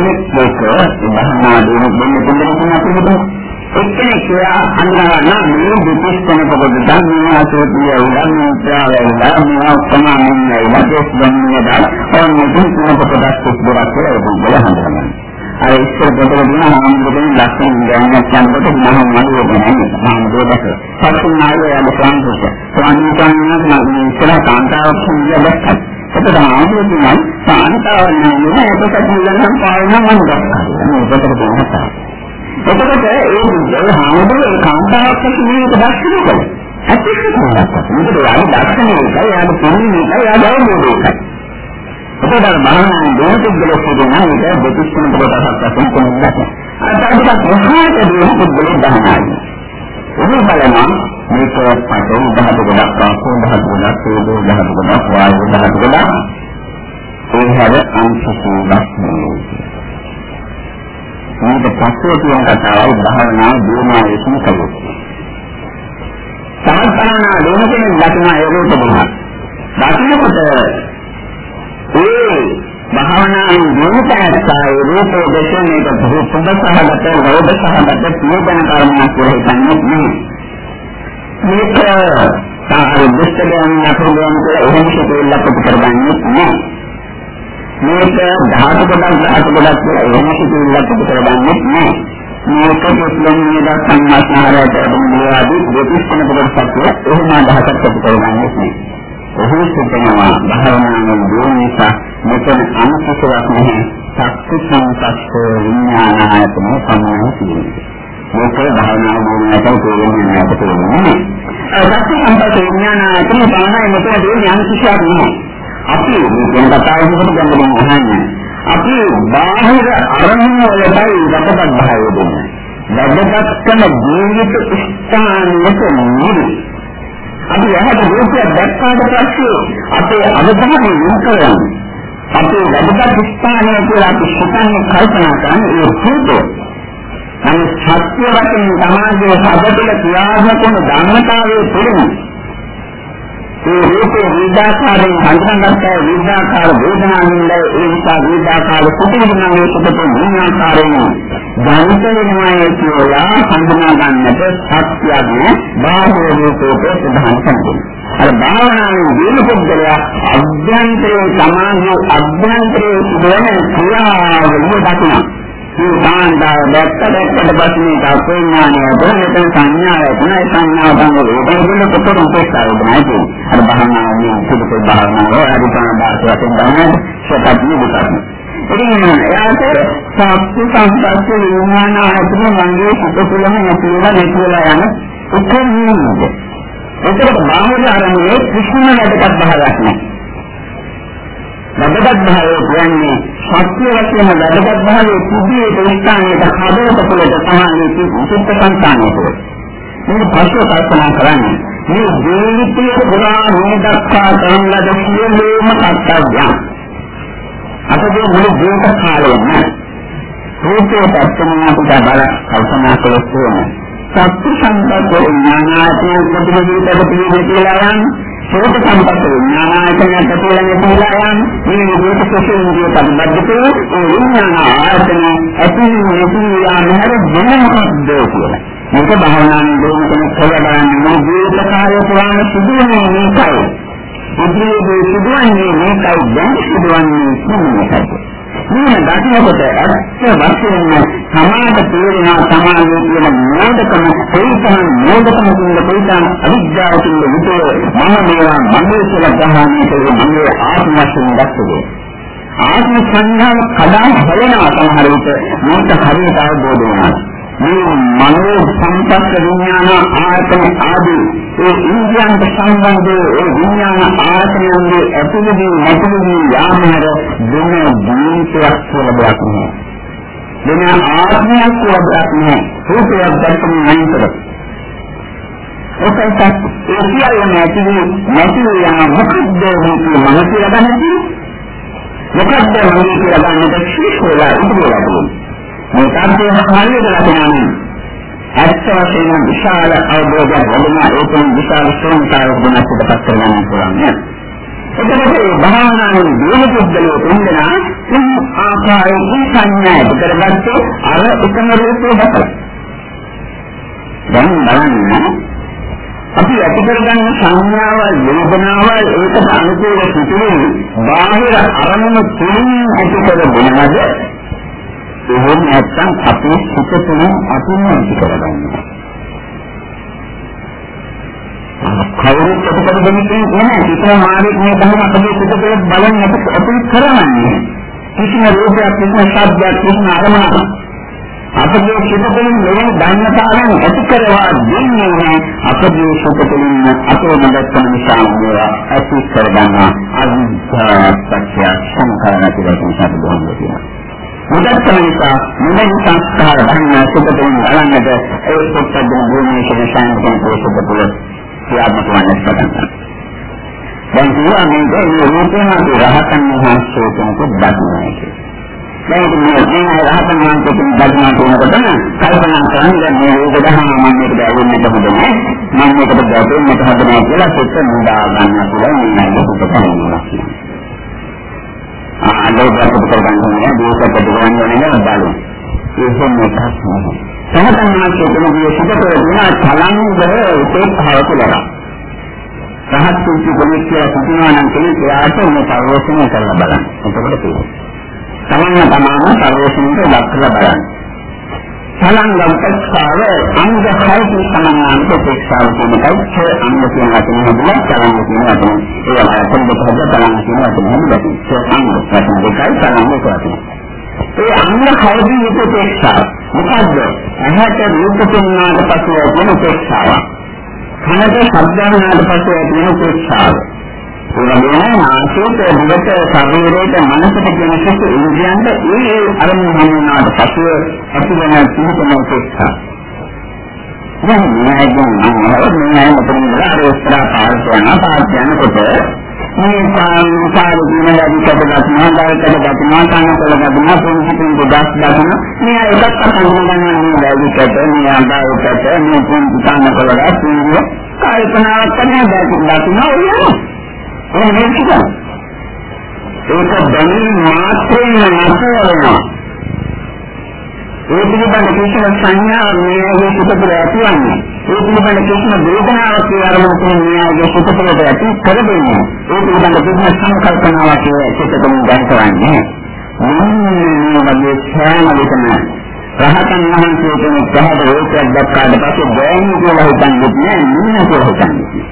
කෙනෙක් එක්ක භවනා දෙන්න දෙන්න දෙන්න අපිට එක්කෙනෙක් කියලා අන්නවා මේ දුකස් කෙනෙක් පොඩ ධර්මයේ ආසෝතිය උලන්නෝත්‍රාවල මේ ඔක්කොම මේ වදස් ගන්නේදා ඔන්න දුක පොඩක් පොඩක් කියලා හඳුනනවා අර ඉස්සර දෙතර දින ආනන්දයෙන් ලක්ෂණ ගානක් යනකොට මම මනුවේ ගන්නේ මම දෙයක් පස්සෙන් ආයේ යන සංකල්ප ස්වාමීන් වහන්සේ ඉස්සර කාන්තාවක් කියලාවත් එතකොට ආනන්දයෙන් කාන්තාව නෙමෙයි ඒකත් කියනවා පාවන මම ගන්නවා මේකට දෙනවා එතකොට ඒ විදිහට හාමුදුරුවෝ කාන්තාවක් කියන්නේ දක්ෂින කල. ඇත්තටම මොකද යාළුවා දක්ෂින එකයි යාළුවා පොන්නේ එකයි යාළුවා දෝදේ එකයි. එතකොට අර මහාන දෝතිග්ගල කියනවා ඒක දෙතිස්සන කොටසක් වශයෙන් කියනවා. අතට මොහාට දෝතිග්ගල දහනයි. ඔහු බලනවා මේක පටවි දහතු ගොඩක් ආපෝ දහතු ගොඩක් තේජෝ දහතු ගොඩක් වායු දහතු ගොඩක් ඒ හැර අංශකෝ දක්ෂිනේ. මේක පස්සේ කියන කතාවයි භාවනා දියුණුව විසින් කළේ. සාධාරණ ලෝකෙන් දකින ඒ රූප දුන්නා. දකින්නකොට ඒ භාවනාවේ දියුණුවටයි රූප දෙකෙන් එක පුදුසහගත රෝධසහගත ප්‍රයෝජන කාරණා කියලා හිතන්නේ නෙමෙයි. මේක සාහෘද දුෂ්ටයන් අපරෝධයන් කියලා එහෙම සිදුවෙලා ප්‍රතිකරගන්නේ නැහැ. මේක ධාතු කොටස් ධාතු කොටස් කියලා එහෙම සිදුවිල්ලක් පුදු කරගන්නේ නැහැ. මේක මුස්ලිම් නේද සම්මාසනාරයට අනුමෝදි දෙතිස්කන කොටසක් කියලා එහෙම අදහසක් පුදු කරගන්නේ නැහැ. ඔහු සිතනවා භාවනාවෙන් දියුණු නිසා මෙතන අනුසසවක් නැහැ. සක්ති සංසස්ස විඥානායතන සම්මාන කියන්නේ. මේක භාවනාව මොනවාට තේරෙන්නේ නැහැ තේරෙන්නේ. සක්ති සංසස්ස විඥානායතන තමයි මෙතන දෙන්නේ අනුසසයක් නැහැ. අපි මේ කතාවකට ගැඹුරින් අහන්නේ. අපි බාහිර අරමුණු වලටයි රටපත් භාවය දෙන්නේ. වැඩගත් කරන ජීවිත ස්ථානයක නෙවෙයි. අපි යහට රූපයක් දැක්කාට පස්සේ අපේ අවධානය යොමු කරන්නේ. අපේ වැඩගත් ස්ථානය කියලා අපි හිතන්නේ කල්පනා කරන්නේ ඒ රූපය. නමුත් සත්‍ය වශයෙන් සමාජයේ හදපල ක්‍රියාත්මක වන ධර්මතාවයේ පිළිගන්නේ ඒ රූපේ විද්‍යාකාරයෙන් හඳුනාගත්ත විද්‍යාකාර වේදනාවෙන්ද ඒ නිසා විද්‍යාකාර කුටිවිඥානයේ සුපත විඥාකාරයෙන් දැනිට වෙනවායි කියලා හඳුනා ගන්නට සත්‍යය බාහිර රූපේ ප්‍රධාන කරනවා. අර භාවනාවේ දින පුද්ගලයා අභ්‍යන්තරයේ සමාධිය අභ්‍යන්තරයේ සිදුවන ක්‍රියාවලිය දකිනවා. මේ කාන්තාව දැක්ක දැක්කට පස්සේ කප්පේඥානය දුන්නට සංඥාය තුනයි සංඥාව තමයි ඒක දුන්න කොට උපේක්ෂාව තමයි අර බහනාවේ සුදුසු බහනාව අදිපාන දාසයෙන් ගන්න සත්‍යය දුකයි ඉතින් එයාට සත්‍ය සංස්කෘත විඥාන ආයතන මංගේ සුදුසුලම නැතිවලා නැතිවලා යන උකම් නෙමෙයි ඒකට බාහිර ආරම්භයේ කිසිම වැඩකට බහලක් නැහැ වැදගත් භාවය කියන්නේ සත්‍ය වශයෙන් වැදගත් භාවයේ කුඩියේ ස්ථානයේ හදවත තුළට තමයි සුද්ධ සංස්කාරය. මේ පස්ව කල්පනා කරන්නේ මේ ජීවිතයේ පුරා මේ දක්වා කරන ලද සියලුම කර්තව්‍යයන් අපගේ මුළු ජීවිත කාලයම රූපේ දර්ශනයට බල කල්පනා කළොත් සත්‍ය සංකල්ප ඥානාදී ප්‍රතිවිදිත ප්‍රතිවිදිත කියලා යන්නේ සෝත සම්පත විඥානායතනය ඇතුළේ කියලා යන මේ විදිහට සෝෂින්දිය පරිබද්ධතු ඒ විඥාන ආයතන ඇතුළේ නැතිලා නැර මොනවද කියලා. මේක භාවනාවේ දෝම කෙනෙක් කියලා බලන්නේ මේ ජීවිත කාර්ය පුරාණ සිදුවන්නේ මේකයි. ඉදිරියේ සිදුවන්නේ මේකයි දැන් සිදුවන්නේ මේකයි. මේ දකින්නකොට ඇත්ත වශයෙන්ම සමාජ තේරෙනා සමාජයේ තියෙන මෝඩකම කොයිතරම් මෝඩකම කියන කොයිතරම් අවිද්‍යාව කියන විදිහේ මම මේවා මගේ කියලා ගහන්නේ කියලා මගේ ආත්ම වශයෙන් දැක්කේ ආත්ම සංඥාව කඩා හැලෙනවා සමහර විට මේක හරියට අවබෝධ වෙනවා මේ මනෝ සංපස්ස විඥාන ආයතන ආදී ඒ ඉන්ද්‍රයන්ට සම්බන්ධ ඒ විඥාන ආයතනයේ ඇතුළේ නැතුළේ යාමහර දෙන ජීවිතයක් කියලා දෙයක් නෑ. දෙන ආත්මයක් කියලා දෙයක් නෑ. රූපයක් දැක්කම නැන්තර. ඒකත් ඒ සියල්ලම ඇතුළේ නැතුළේ යන මොකද්ද මේ මනස ලබන්නේ? මොකද්ද මේ කියලා ගන්නට ශීෂ්ඨලා ඉදිරියට යනවා. මේ කාර්යය හරියට ලබනවා ඇත්ත වශයෙන්ම විශාල අවබෝධයක් ලැබෙනවා ඒකෙන් විශාල ශ්‍රේණිකාවක් වෙනස් පිටපත් කරගන්න පුළුවන් එතකොට මේ භාවනාවේ දියුණු පුද්ගලයෝ දෙන්නා එකම ආකාරයෙන් සංඥා ඇති කරගත්තේ අර එකම රූපේ දැකලා. දැන් බලන්න අපි ඇති කරගන්න සංඥාවල් වේදනාවල් ඒකට අනුකූල සිතුවිලි බාහිර අරමුණු තුලින් ඇති කරගෙනද එහෙම නැත්නම් අපේ සිත තුළින් අපිම ඇති කරගන්නවා. කවුරුත් ප්‍රතිපද දෙන්නේ නැහැ. කිසිම මානෙක් මේ බහම අපේ සිත තුළ බලන්න අපි කරන්නේ. කිසිම රූපයක් කිසිම ශබ්දයක් කිසිම අරමුණක් අපගේ සිතෙන් මෙවැනි ධර්මතාවයන් ඇති කරවා දෙන්නේ නැහැ අපගේ සිතෙන් අපේ මනසම නිසා මේවා ඇති කරගන්න අවිද්‍යාවත්‍ය සංකල්පන කියලා සංසාර දුන්නා. මුදත්තම නිසා මුදෙන් සංස්කාර ධර්ම සිතෙන් බලන්නට ඒ සුත්තද භූමියේ ශේෂාන්තයෙන් පොසොබතුල ක්‍රියාත්මක වන්නේ පටන් දැන් කියනවා මේ රූපේන රහතන් වහන්සේ කෙනෙකුට දක්වනවා කියලා. දැන් මේ මේ රහතන් වහන්සේ දක්නා කියනකොට කල්පනා කරන්නේ මේ රූප දහම මම මේකට ඇවෙන්නට හොඳ නැහැ මම මේකට ගැටෙන්නට හොඳ නැහැ කියලා සිත මුදා ගන්න පුළුවන් මේ නේද කරනවා ආලෝ බකට කරගන්නේ දෝෂකට දුවන්නේ නැහැ බලන්න ඒකම තමයි සමතන් වහන්සේ කියන්නේ සිතට දුනා චලංග උපේක්ෂාව කියලා රහත් කුංචි කෙනෙක් කියලා සිතනවා නම් කෙනෙක් එයාට මේ පරිවර්තනය කරලා බලන්න එතකොට තේරෙනවා තමන්න තමාම පරිශ්‍රණයට දක්වලා බලන්න. සලංගම්පස්සාව අංග හයිති සමානාන්ත ප්‍රේක්ෂාව කියන එකයි අංග කියන වචන හදලා සලංග කියන වචන. ඒ වගේ පොඩ්ඩක් හදලා සලංග කියන වචන හදලා ඒ අංග වචන දෙකයි සලංග වචන. ඒ අංග හයිති ප්‍රේක්ෂාව මොකද්ද? අහකට රූප තුනාට පසුව වෙන ප්‍රේක්ෂාව. කනට ශබ්දනාට පසුව වෙන ප්‍රේක්ෂාව. ඒවගේම නාසයට දිවට ශරීරයට මනසට කියන සිත් ඉන්ද්‍රියන්ට ඒ අරමුණ හමුනාට පසුව ඇතිවන සිහිතම උපේක්ෂා. දැන් මේකෙන් මම මේ මොකද අර උත්තර පාර්ශ්වන පාර්ශ්වනකොට මේ සාමාන්‍ය දිනවලදී කටගත්නා දායකව ගන්නවා කනකොල ගන්නවා පුංචි පුංචි දස් ගන්නවා මේ එකක් අතන ගන්නවා මේ දායකයට මේ ආදායකට මේ පුංචි කනකොල ගන්නවා කල්පනාවක් කරනවා දායකව ගන්නවා එහෙම නේද? ඒක දැනීම මාත්‍රයෙන් නැතවෙනවා. ඒ පිළිබඳ කිසිම සංඥාවක් මේ සුපතල ඇතිවන්නේ. ඒ පිළිබඳ කිසිම වේදනාවක් ආරම්භ කරන මේ සුපතලට ඇති කරදෙන්නේ. ඒ පිළිබඳ කිසිම සංකල්පනාවක් සිතකම දැක්වන්නේ. මේ වගේ සෑම විටම රහතන් වහන්සේ කෙනෙක් පහද රෝගයක් දක්වාට පස්සේ බෑනේ කියලා හිතන්නේ නැහැ නෙමෙයි කියලා හිතන්නේ.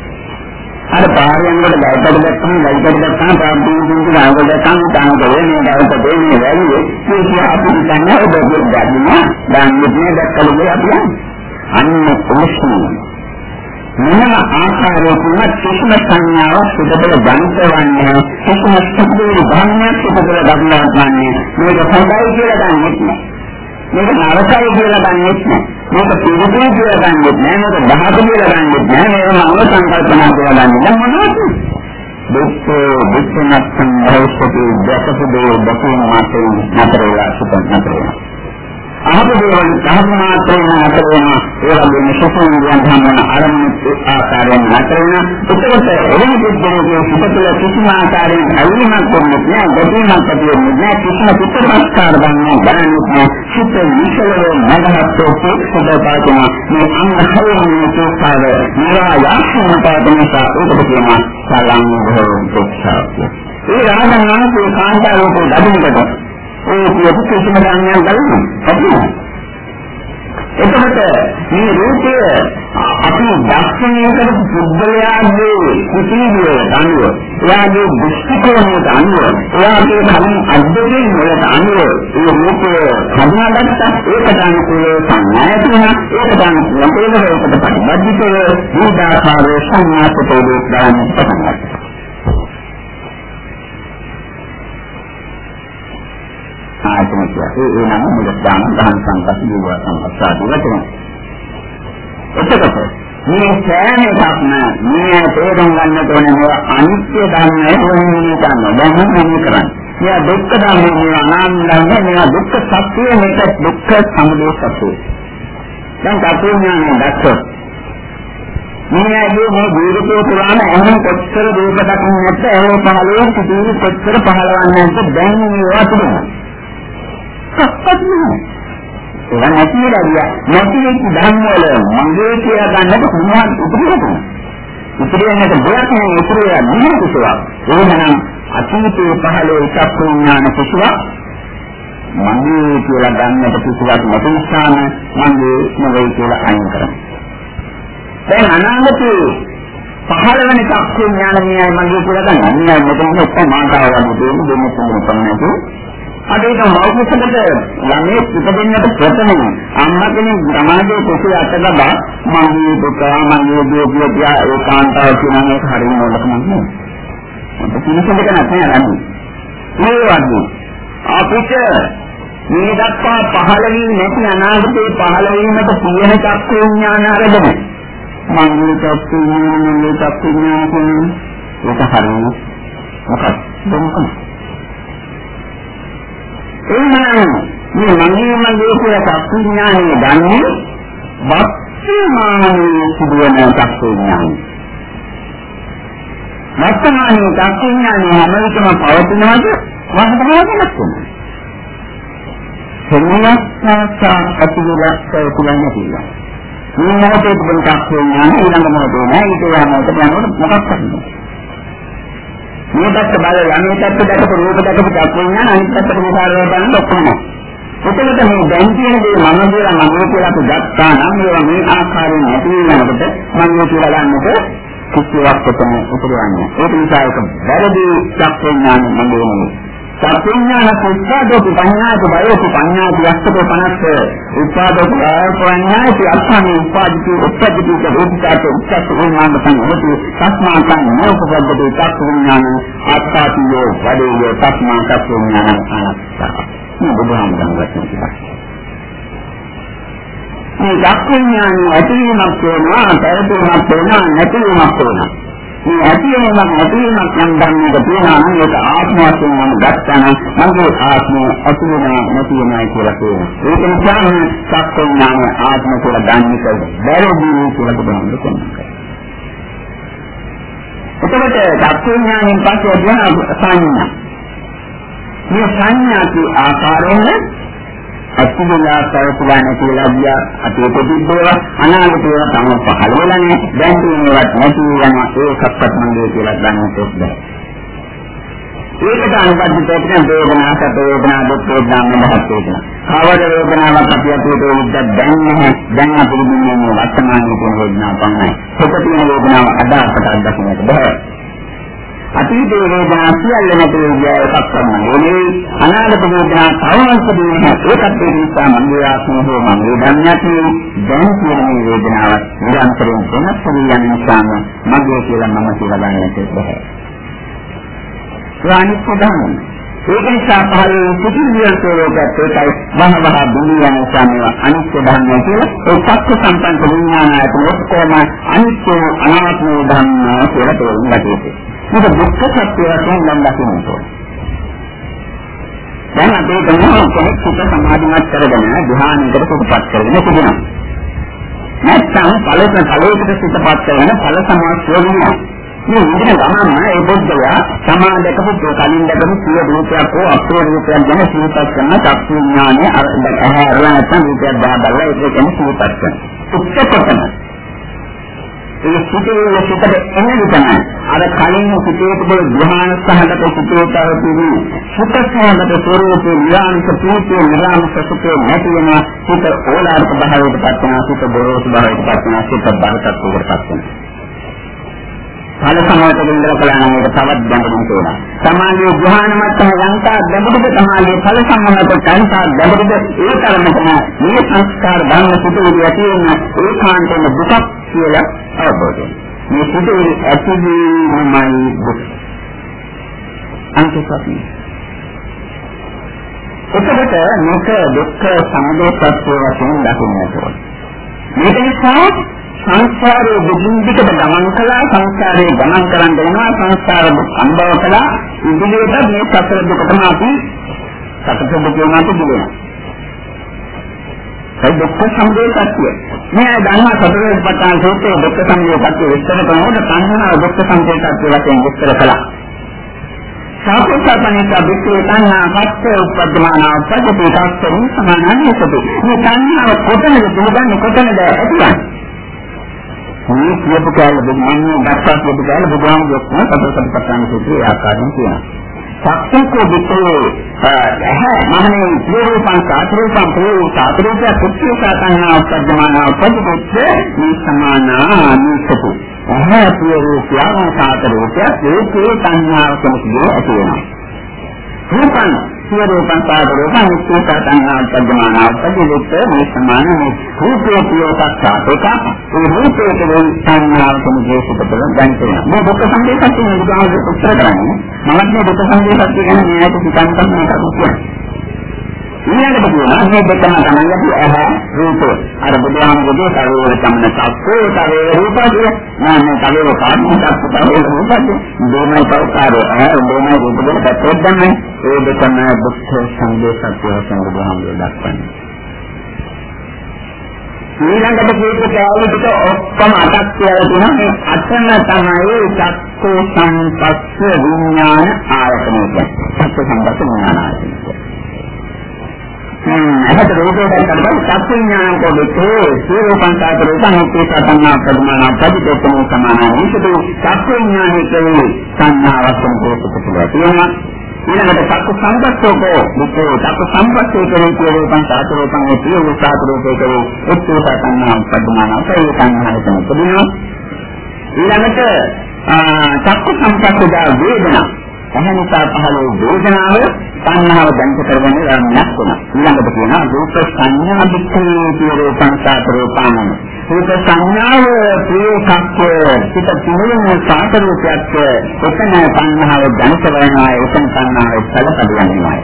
අර පාරෙන් වල ගල්පඩ දැක්කම ගල්පඩ දැක්කම පාම්පින් පින් ගාවල දැක්කම තානකේ මේ ගල්පඩ දෙන්නේ වැලියේ මේ අපි දන්නේ ඔබ දෙන්නා දැන් මේ දැක්කලු අපි අන්න කොහොමද මෙන්න ආකාරයකින් කිසිම සංඥාවක් සුදබල ගන්තවන්නේ කිසිම සුදුසු භාවනාවක් සුදබල ගන්නවන්නේ මේක හොඳයි කියලා දන්නේ නැහැ මේක නරකයි කියලා දන්නේ නැහැ. මේක පිළිතුරු කියලා දන්නේ නැහැ. මේක දහක කියලා දන්නේ නැහැ. මේක මම සංකල්පනා කියලා දන්නේ නැහැ. මොනවද? දුක්ඛ දුක්ඛ නැත්නම් භවසති දැකපු දේ දකින මාතේ නතර වෙලා සිටින නතර වෙනවා. අහපු දේවල් ධර්ම මාත්‍රයෙන් නතර වෙනවා ඒ වගේම සසුන් යන අරමුණු ආකාරයෙන් නතර වෙනවා එතකොට එවැනි පුද්ගලයෙකුගේ සිතතුල කිසිම ආකාරයෙන් අවිමත් වෙන්නේ නැහැ ගැටීමක් ඇති වෙන්නේ නැහැ කිසිම පිටපස්කාර ගන්න ගන්නත් නැහැ. සිත විශ්ලේෂණය නැගහත්ෝ සුදපාතන මේ අංගහයෙන් තෝපාව නිරා යාක්ෂණ පාදනසා උපත කියනවා සලං භව දුක්ඛ ඒ රාමනාථේ කාන්තාවෝ ලැබෙනකොට ඒ කියපු කිසිම ධර්මයක් ගලන්නේ නැහැ. එතකොට මේ රූපය අපි දර්ශනය කරපු පුද්ගලයාගේ කුසීදියේ අනුව එයාගේ දෘෂ්ටිකෝණයට අනුව එයාගේ කලින් අද්දකින් වලට අනුව මේ රූපය හඳුනාගත්තා. ඒකට අනුකූලව සංඥාය තුන ඒකට අනුකූලව ඒකට ප්‍රතිබද්ධිතව විවිධාකාරයේ සංඥාපතේ දාන්න පටන් ගන්නවා. ආයතන කියන්නේ ඒ නම මුලක් දාන දහන් සංකප්ප ජීව සම්පස්සාදී වචන. එතකොට මේ සෑම එකක්ම මේ තේරුම් ගන්නට ඕනේ මේ අනිත්‍ය ධර්මය වෙනින් ගන්න. දැන් මොනවද කරන්නේ? මේ දුක්ඛ ධර්මය මේ අනාත්ම ධර්මය මේ දුක්ඛ සත්‍යය මේක දුක්ඛ සමුදය සත්‍යය. දැන් කපුඥාන දැක්කොත් මේ ඇයි මේ ජීවිතේ පුරාම එහෙම කොච්චර දුක දකින්න නැත්ද ඒ පහළේ සිටින කොච්චර පහළවන්නේ නැත්ද දැන් මේවා තිබුණා. සක්කත් නෑ. ඒක නැති වෙලා නැති වෙච්ච ධර්ම වල මගේ කියලා ගන්නට මොනවද උපදිනවා. ඉතිරියන්නට දෙයක් නෙවෙයි ඉතිරිය නිමන කුසලක්. එහෙනම් අතීතයේ පහළේ එකක් විඥාන කුසලක් මගේ කියලා ගන්නට කිසිවක් නැති නිසාම මගේ නෙවෙයි කියලා අයින් කරනවා. දැන් අනාගතේ පහළ වෙන චක්කු ඥානමයයි මගේ කියලා ගන්න. අන්න මෙතන ඔක්කොම මාතාව වගේ දෙන්නේ දෙන්නේ තුන තමයි. අද ඒක මෞඛ්‍යකට ළමයේ ඉපදෙන්නට ප්‍රථමම අම්මා කෙනෙක් සමාජයේ කුසල අතගබා මගේ පුතා මගේ දූපිය තියා ඒකාන්තව කියන එක හරියම නෝලකම නෙවෙයි. ඒක කිසිසේක නැහැ නන්නේ. මේ වගේ අපිට මේ දක්වා පහළ වී නැති අනාගතේ පහළ වීමට සියහ චක්ක විඥාන ආරම්භන. මංගල චක්ක විඥාන මංගල චක්ක විඥාන කියන්නේ ඒක හරියම මොකක්ද? මොකක්ද? එහෙනම් මේ මගේ මගේ කියලා සත්‍යඥානෙ දන්නේ වර්තමානයේ සිදුවන සත්‍යඥානෙ. වර්තමානයේ සත්‍යඥානෙ හැම විටම පවතිනවාද වර්තමානයේ නැත්නම්. සම්මස්සා අතිවිලක්ෂය කියන්නේ කියලා. මේ මොහොතේ තිබෙන සත්‍යඥානෙ ඊළඟ මොහොතේ නෑ ඊට යනකොට යනකොට මොකක්ද කරන්නේ? මේ පැත්ත බල යන්නේ පැත්ත දැකපු රූප දැකපු චක්කුඥාන අනිත් පැත්තට මොකාරව බලන්න ඔක්කොම. එතකොට මේ දැන් කියන දේ මම කියලා මම කියලා අපි ගත්තා නම් ඒවා මේ ආකාරයෙන් නැති වෙනකොට මම කියලා ගන්නකොට කිසිවක් එතන උපදවන්නේ. ඒක නිසා ඒක වැරදි චක්කුඥාන මම වෙනවා. සත්‍යඥාන පුස්සාදෝප පඤ්ඤාති බයෝප පඤ්ඤාති යස්සකෝ පනස්ස. උපාදෝප පඤ්ඤාති අත්ථානේ උපාදිතේ උපජ්ජති රූපිකාත උච්චත් උන්නාම සංහති තස්මාතං නෝපබ්බදේ චක්ඛුඥාන අත්ථාතියෝ වදේයෝ තස්මා චක්ඛුඥාන අනත්තා මේ බුදුහාමුදුරන් වචන ටිකක් මේ චක්ඛුඥාන ඇතිවීමක් වෙනවා පැවතීමක් වෙනවා නැතිවීමක් වෙනවා. මේ ඇතිවීමක් නැතිවීමක් නම් ධර්මයක තියෙනවා නම් ඒක ආත්ම වශයෙන් මම ගත්තා නම් මගේ ආත්මය ඇති වෙනවා නැති වෙනවා කියලා කියනවා. ඒක නිසා මේ සත්‍යඥාන ආත්ම කියලා ගන්න එක බැරදී කියලා බුදුහාමුදුරුවෝ කියනවා. එතකොට සත්‍යඥානෙන් පස්සේ යන සංඥා. මේ සංඥාති ආකාරයෙන් අත්විලා පවතිලා නැතිලා ගියා. අතීත තිබ්බේවා අනාගතේ තම පහළ වෙලා නැහැ. දැන් තියෙනවත් නැති යනවා ඒකක්වත් මගේ කියලා ගන්නට බැහැ. ඒකට අනුබද්ධ තේරෙන වේදනා සත වේදනා දුක් වේදනා මහත් වේදනා. කවර වේදනාවක් අපි අතීත උද්ද දැන් නැහැ. දැන් අපිට දුන්නේ වර්තමානයේ තියෙන වේදනාව පමණයි. සුඛ තියෙන වේදනාව අද අපට අත්දකින්නට බෑ අතීත වේදනා සියල්ල නැති විදිය එකක් තමයි. මේ අනාගත වේදනා තවමත් දෙන්නේ ඒකත් ඒ නිසා මගේ ආත්මය හෝ මගේ ධර්මයක් දැන් කියන මේ වේදනාව නිරන්තරයෙන් වෙනස් වෙන නිසාම මගේ කියලා මම කියලා ගන්නට බැහැ. වානිත් ප්‍රධානයි. ඒක නිසා පහළ සිටිවියල් ස්වරූපයක් ඒකයි මහ මහ දුනියන සම්මව අනිත්‍ය ධර්මය කියලා ඒ සත්‍ය සම්පන්න විඥානයට ඔක්කොම අනිත්‍ය අනාත්ම ධර්ම කියලා තේරුම් ගන්නවා. මේක දුක්ඛ සත්‍ය වශයෙන් නම් දකින්න ඕනේ. දැන් අපි ගමන කෙනෙක් සුඛ සමාධිමත් කරගෙන ධ්‍යානයකට සුපපත් කරගෙන තිබෙනවා. නැත්නම් ඵලස ඵලයකට සුපපත් කරගෙන ඵල සමාධිය වෙනවා. මේ විදිහට ගමන ඒ බුද්ධයා සමාදකපු කලින් දැකපු සිය රූපයක් හෝ අපේ රූපයක් ගැන සිහිපත් කරන චක්කු ඥානය අරගෙන නැත්නම් රූපයක් දාලා ඒක ගැන සිහිපත් කරනවා. උච්චකතන ඒ සිතේ සිතට එන්නේ තමයි. අර කලින් සිතේ තිබුණු ධ්‍යාන සහගත සිතේ තවතිවි. සුඛ සහගත ස්වરૂපේ නිරාමික ප්‍රීතිය නිරාමික සුඛේ නැති වෙන සිත ඕලාරික භාවයට පත් වෙන සිත බොරෝසු භාවයට පත් වෙන සිත බරකට උඩට පත් වෙන. ඵල සමාතක ඉඳලා කලනම් ඒක තවත් ගැඹුරින් තේරෙනවා. සමාධියේ ධ්‍යාන මට්ටම ලංකා ගැඹුරුද සමාධියේ ඵල සම්මත සංසා ගැඹුරුද ඒ තරමටම මේ සංස්කාර ධර්ම සිටුවේ ඇති වෙන ඒකාන්තම දුකක් කියලා අවබෝධය. මේ සිටුවේ ඇතිවීමයි දුක. අන්තිපත්නි. එතකොට මේක දුක්ඛ සමුදය සත්‍ය වශයෙන් දකින්නට ඕනේ. මේක නිසා සංස්කාරයේ දුකින් දිකට ගමන් කළා සංස්කාරයේ ගමන් කරන්න වෙනවා සංස්කාර අනුභව කළා ඉදිරියට මේ සතර දුකටම අපි සතර දුකම අපි දුවනවා ඒ දුක්ඛ සමුදය සත්‍ය. මේ දන්නා සතරපට්ඨාන සූත්‍රයේ දුක්ඛ සමුදය සත්‍ය විස්තර කරනකොට තණ්හා දුක්ඛ සමුදය සත්‍ය වශයෙන් විස්තර කළා. සාපේක්ෂපණික විස්තර තණ්හා පස්ස උපද්දමාන උපද්දපේ තාක්ෂණ සමානයි මේ තණ්හාව කොතනද දුරන්නේ කොතනද ඇතිවන්නේ? මේ කියපු කාලෙ මම දැක්කත් කියපු කාලෙ බුදුහාමුදුරුවෝ සතරපට්ඨාන සූත්‍රයේ ආකාරයෙන් කියනවා. සක්සකෝ විතෝ ඇහැ මහණේ සියරූපං සාතරූපං ප්‍රෝ සාතරූපය කුච්චේ සාතන්නා උපද්දමාන උපද්දපොච්ච මේ සමානා නිසතු ඇහැ සියරූපය සාතරූපය ඒකේ සංඥාව කෙනෙකුගේ ඇති වෙනවා. රූපං සියරූපං සාතරූපං කුච්චේ සාතන්නා උපද්දමාන උපද්දපොච්ච මේ සමානා මේ රූපේ පියෝසක්ඛාතක ඒ රූපේ කියන සංඥාව කෙනෙකුගේ සුපතල දැන් කියනවා මේ දුක්ඛ සංදේශයෙන් බුදුහාමුදුරුවෝ උත්තර කරන්නේ. මමත් මේ දුක සංදේශය ගැන මෙයාට හිතන්න තමයි කියන්නේ. ඊළඟට කියනවා මේ දෙකම තමයි අපි ඇහැ රූප අර බුදුහාමුදුරුවෝ සරෝවර සම්න සක්කෝ තරේ රූපය. නම් තරේ කාර්යයක් තරේ රූපය. දෙමයි ප්‍රකාරය ඇහැ දෙමයි රූප දෙක පැත්තක් ගන්න ඒ දෙකම දුක්ඛ සංදේශය වශයෙන් බුදුහාමුදුරුවෝ දක්වන්නේ. ඊළඟට කියපු කෑලි ටික ඔක්කොම අටක් කියලා තියෙනවා මේ අටම තමයි චක්කෝ සංපස්ස විඥාන ආයතනය කියන්නේ. චක්කෝ සංපස්ස විඥාන ආයතනය හ්ම්. එහෙට රූපයෙන් කරලා චක්කු විඥාන කොටේ සීරූපං කාතරෝ සංකේත සංඥා ප්‍රමාණ පදිතේකම සමානයි. ඒක චක්කු විඥානයේ කියන්නේ සංඥාවක් සම්පූර්ණ කරලා ඊළඟට චක්ක සම්පස්සෝකෝ මුකෝ චක්ක සම්පස්සෝ කරේ කියෝ පංචාත රූපං ඒ උසාත රූපේ කරේ උත්තර සංඥා පද්මාන අපේ සංඥා තමයි පදිනවා ඊළඟට චක්ක සම්පස්සෝදා වේදනා. එහෙනිසා පහළ වූ වේදනාව සංහාව දැන්ක කරගෙන යන්නක් වුණා. ඊළඟට කියනවා රූප සංඥා පිටේ පියරෝ සංසාත රූපං. රූප සංඥාව ප්‍රියකක්ක පිට පිළිවෙල සාත රූපයක් එතන සංහාව දැන්ක වෙනවා එතන සංහාව සැලකඩ යනවා.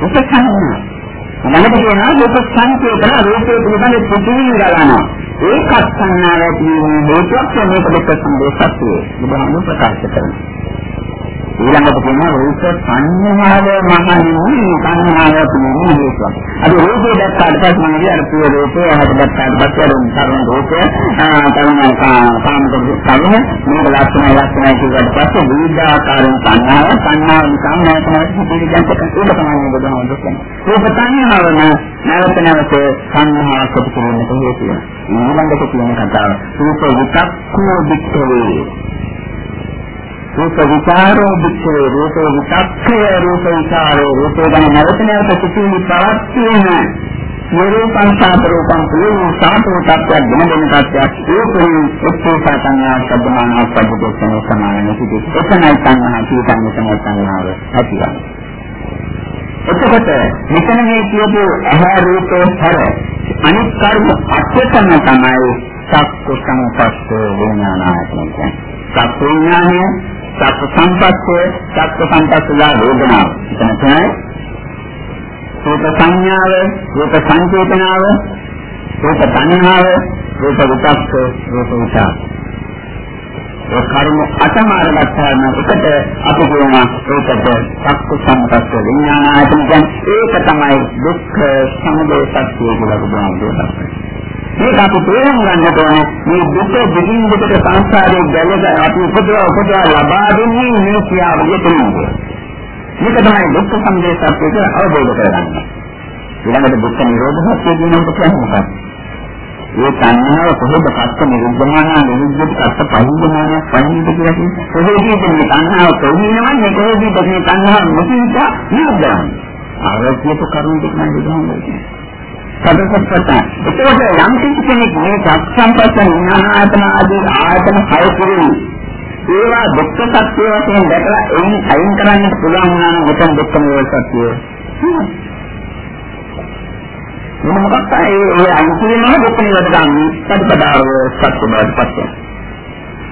රූප සංඥා මනකට කියනවා රූප සංකේතන රූපේ පිළිබඳ පිටින් ගලනවා. ඒකත් සංඥාව කියන්නේ හේතුවක් මේක දෙක සම්බන්ධ සත්‍යය. බුදුහාමුදුරුවෝ ප්‍රකාශ කරනවා. ඊළඟට කියනවා රූප සංඥාව මහණෙනි සංඥාව කියන්නේ හේතුවක්. අද රූපේ දැක්කාට පස්සේ මම කියන ප්‍රිය රූපේ අහකට දැක්කාට පස්සේ අර තරණ රූපය තරණ කාමක කරුණ මේක ලක්ෂණයි ලක්ෂණයි කියලාට පස්සේ විවිධ ආකාරයෙන් සංඥාව සංඥාව නිකම් නැවතම පිළිගන්නට ඒක තමයි බුදුහාමුදුරුවෝ කියන්නේ. රූප සංඥාව නැවත නැවත සංඥාවක් කොට කරන්නට හේතුව. ඊළඟට කියන කතාව රූප විතක්කෝ වික්ඛවේ රූප විචාරෝ විච්ඡේ රූප විචක්ඛය රූප විචාරෝ රූප ගැන නැවත නැවත සිතිවිලි පවත්වන නිරූපං සාතරූපං කුලෝ සාතෝ තත්ත්වයක් දෙන දෙන තත්ත්වයක් ඒකෙන් උත්තේසා සංඥා සබ්බමාන පද්ධතියෙන් සමාන සිටි එතනයි සංඥා කීතන්නේ තමයි සංඥාව ඇතිවන්නේ. එතකොට මෙතන මේ කියපු ඇහැ රූපේ හැර අනිත් කර්ම අත්‍යතම තමයි සක්ක සංපස්ස විඥානායතන කියන්නේ. සක්ක විඥානය සත්‍ය සම්පස්සේ සත්‍ය සම්පස්සලා වේදනාව. එතන තමයි රූප සංඥාව, රූප සංකේතනාව, රූප තණ්හාව, රූප විතක්ක, රූප විචාර. ඒ කර්ම අටමාර ගන්නාම එකට අපි කියනවා ඒකට සක්ක සම්පස්ස විඥාන ආයතන කියන්නේ ඒක තමයි දුක්ඛ සමුදය සත්‍ය කියලා බුදුහාමුදුරුවෝ මේක අපි තේරුම් ගන්නට ඕනේ. මේ දුක දෙකින් දෙකට සංසාරයේ ගැලක අපි උපදව උපදව ලබා දෙන්නේ මේ ක්‍රියාවලිය තුළින්ද මේක තමයි දුක්ඛ සමුදය සත්‍ය කියලා අවබෝධ කරගන්න. ඊළඟට දුක්ඛ නිරෝධ සත්‍ය කියනකොට කියන්නේ? මොකක්ද? ඒ සංඥාව කොහොමද කස්ස නිරුද්ධමාන නිරුද්ධ කස්ස පහින්දමාන පහින්ද කියලා කියන්නේ? කොහේදී මේ සංඥාව කොහොමද කොහේදී මේ සංඥාව මොකද නිරුද්ධ ආරෝපිත කරුණු දෙක නම් බුදුහාමුදුරුවෝ සදසත්පත. ඒකෝට යම් කිසි කෙනෙක් මේ සම්පස්ස ඥානාතන ආදී ආයතන හය කිරීම ඒවා දුක්ඛ සත්‍ය වශයෙන් දැකලා එයින් අයින් කරන්නට පුළුවන් වුණා නම් උතන් දුක්ඛ නිරෝධ සත්‍යය. මොනවාක් තමයි ඒ අයින් කිරීම දුක්ඛ නිරෝධ ගාමී සත්‍යදාව සත්‍ය බවට පත් වෙනවා.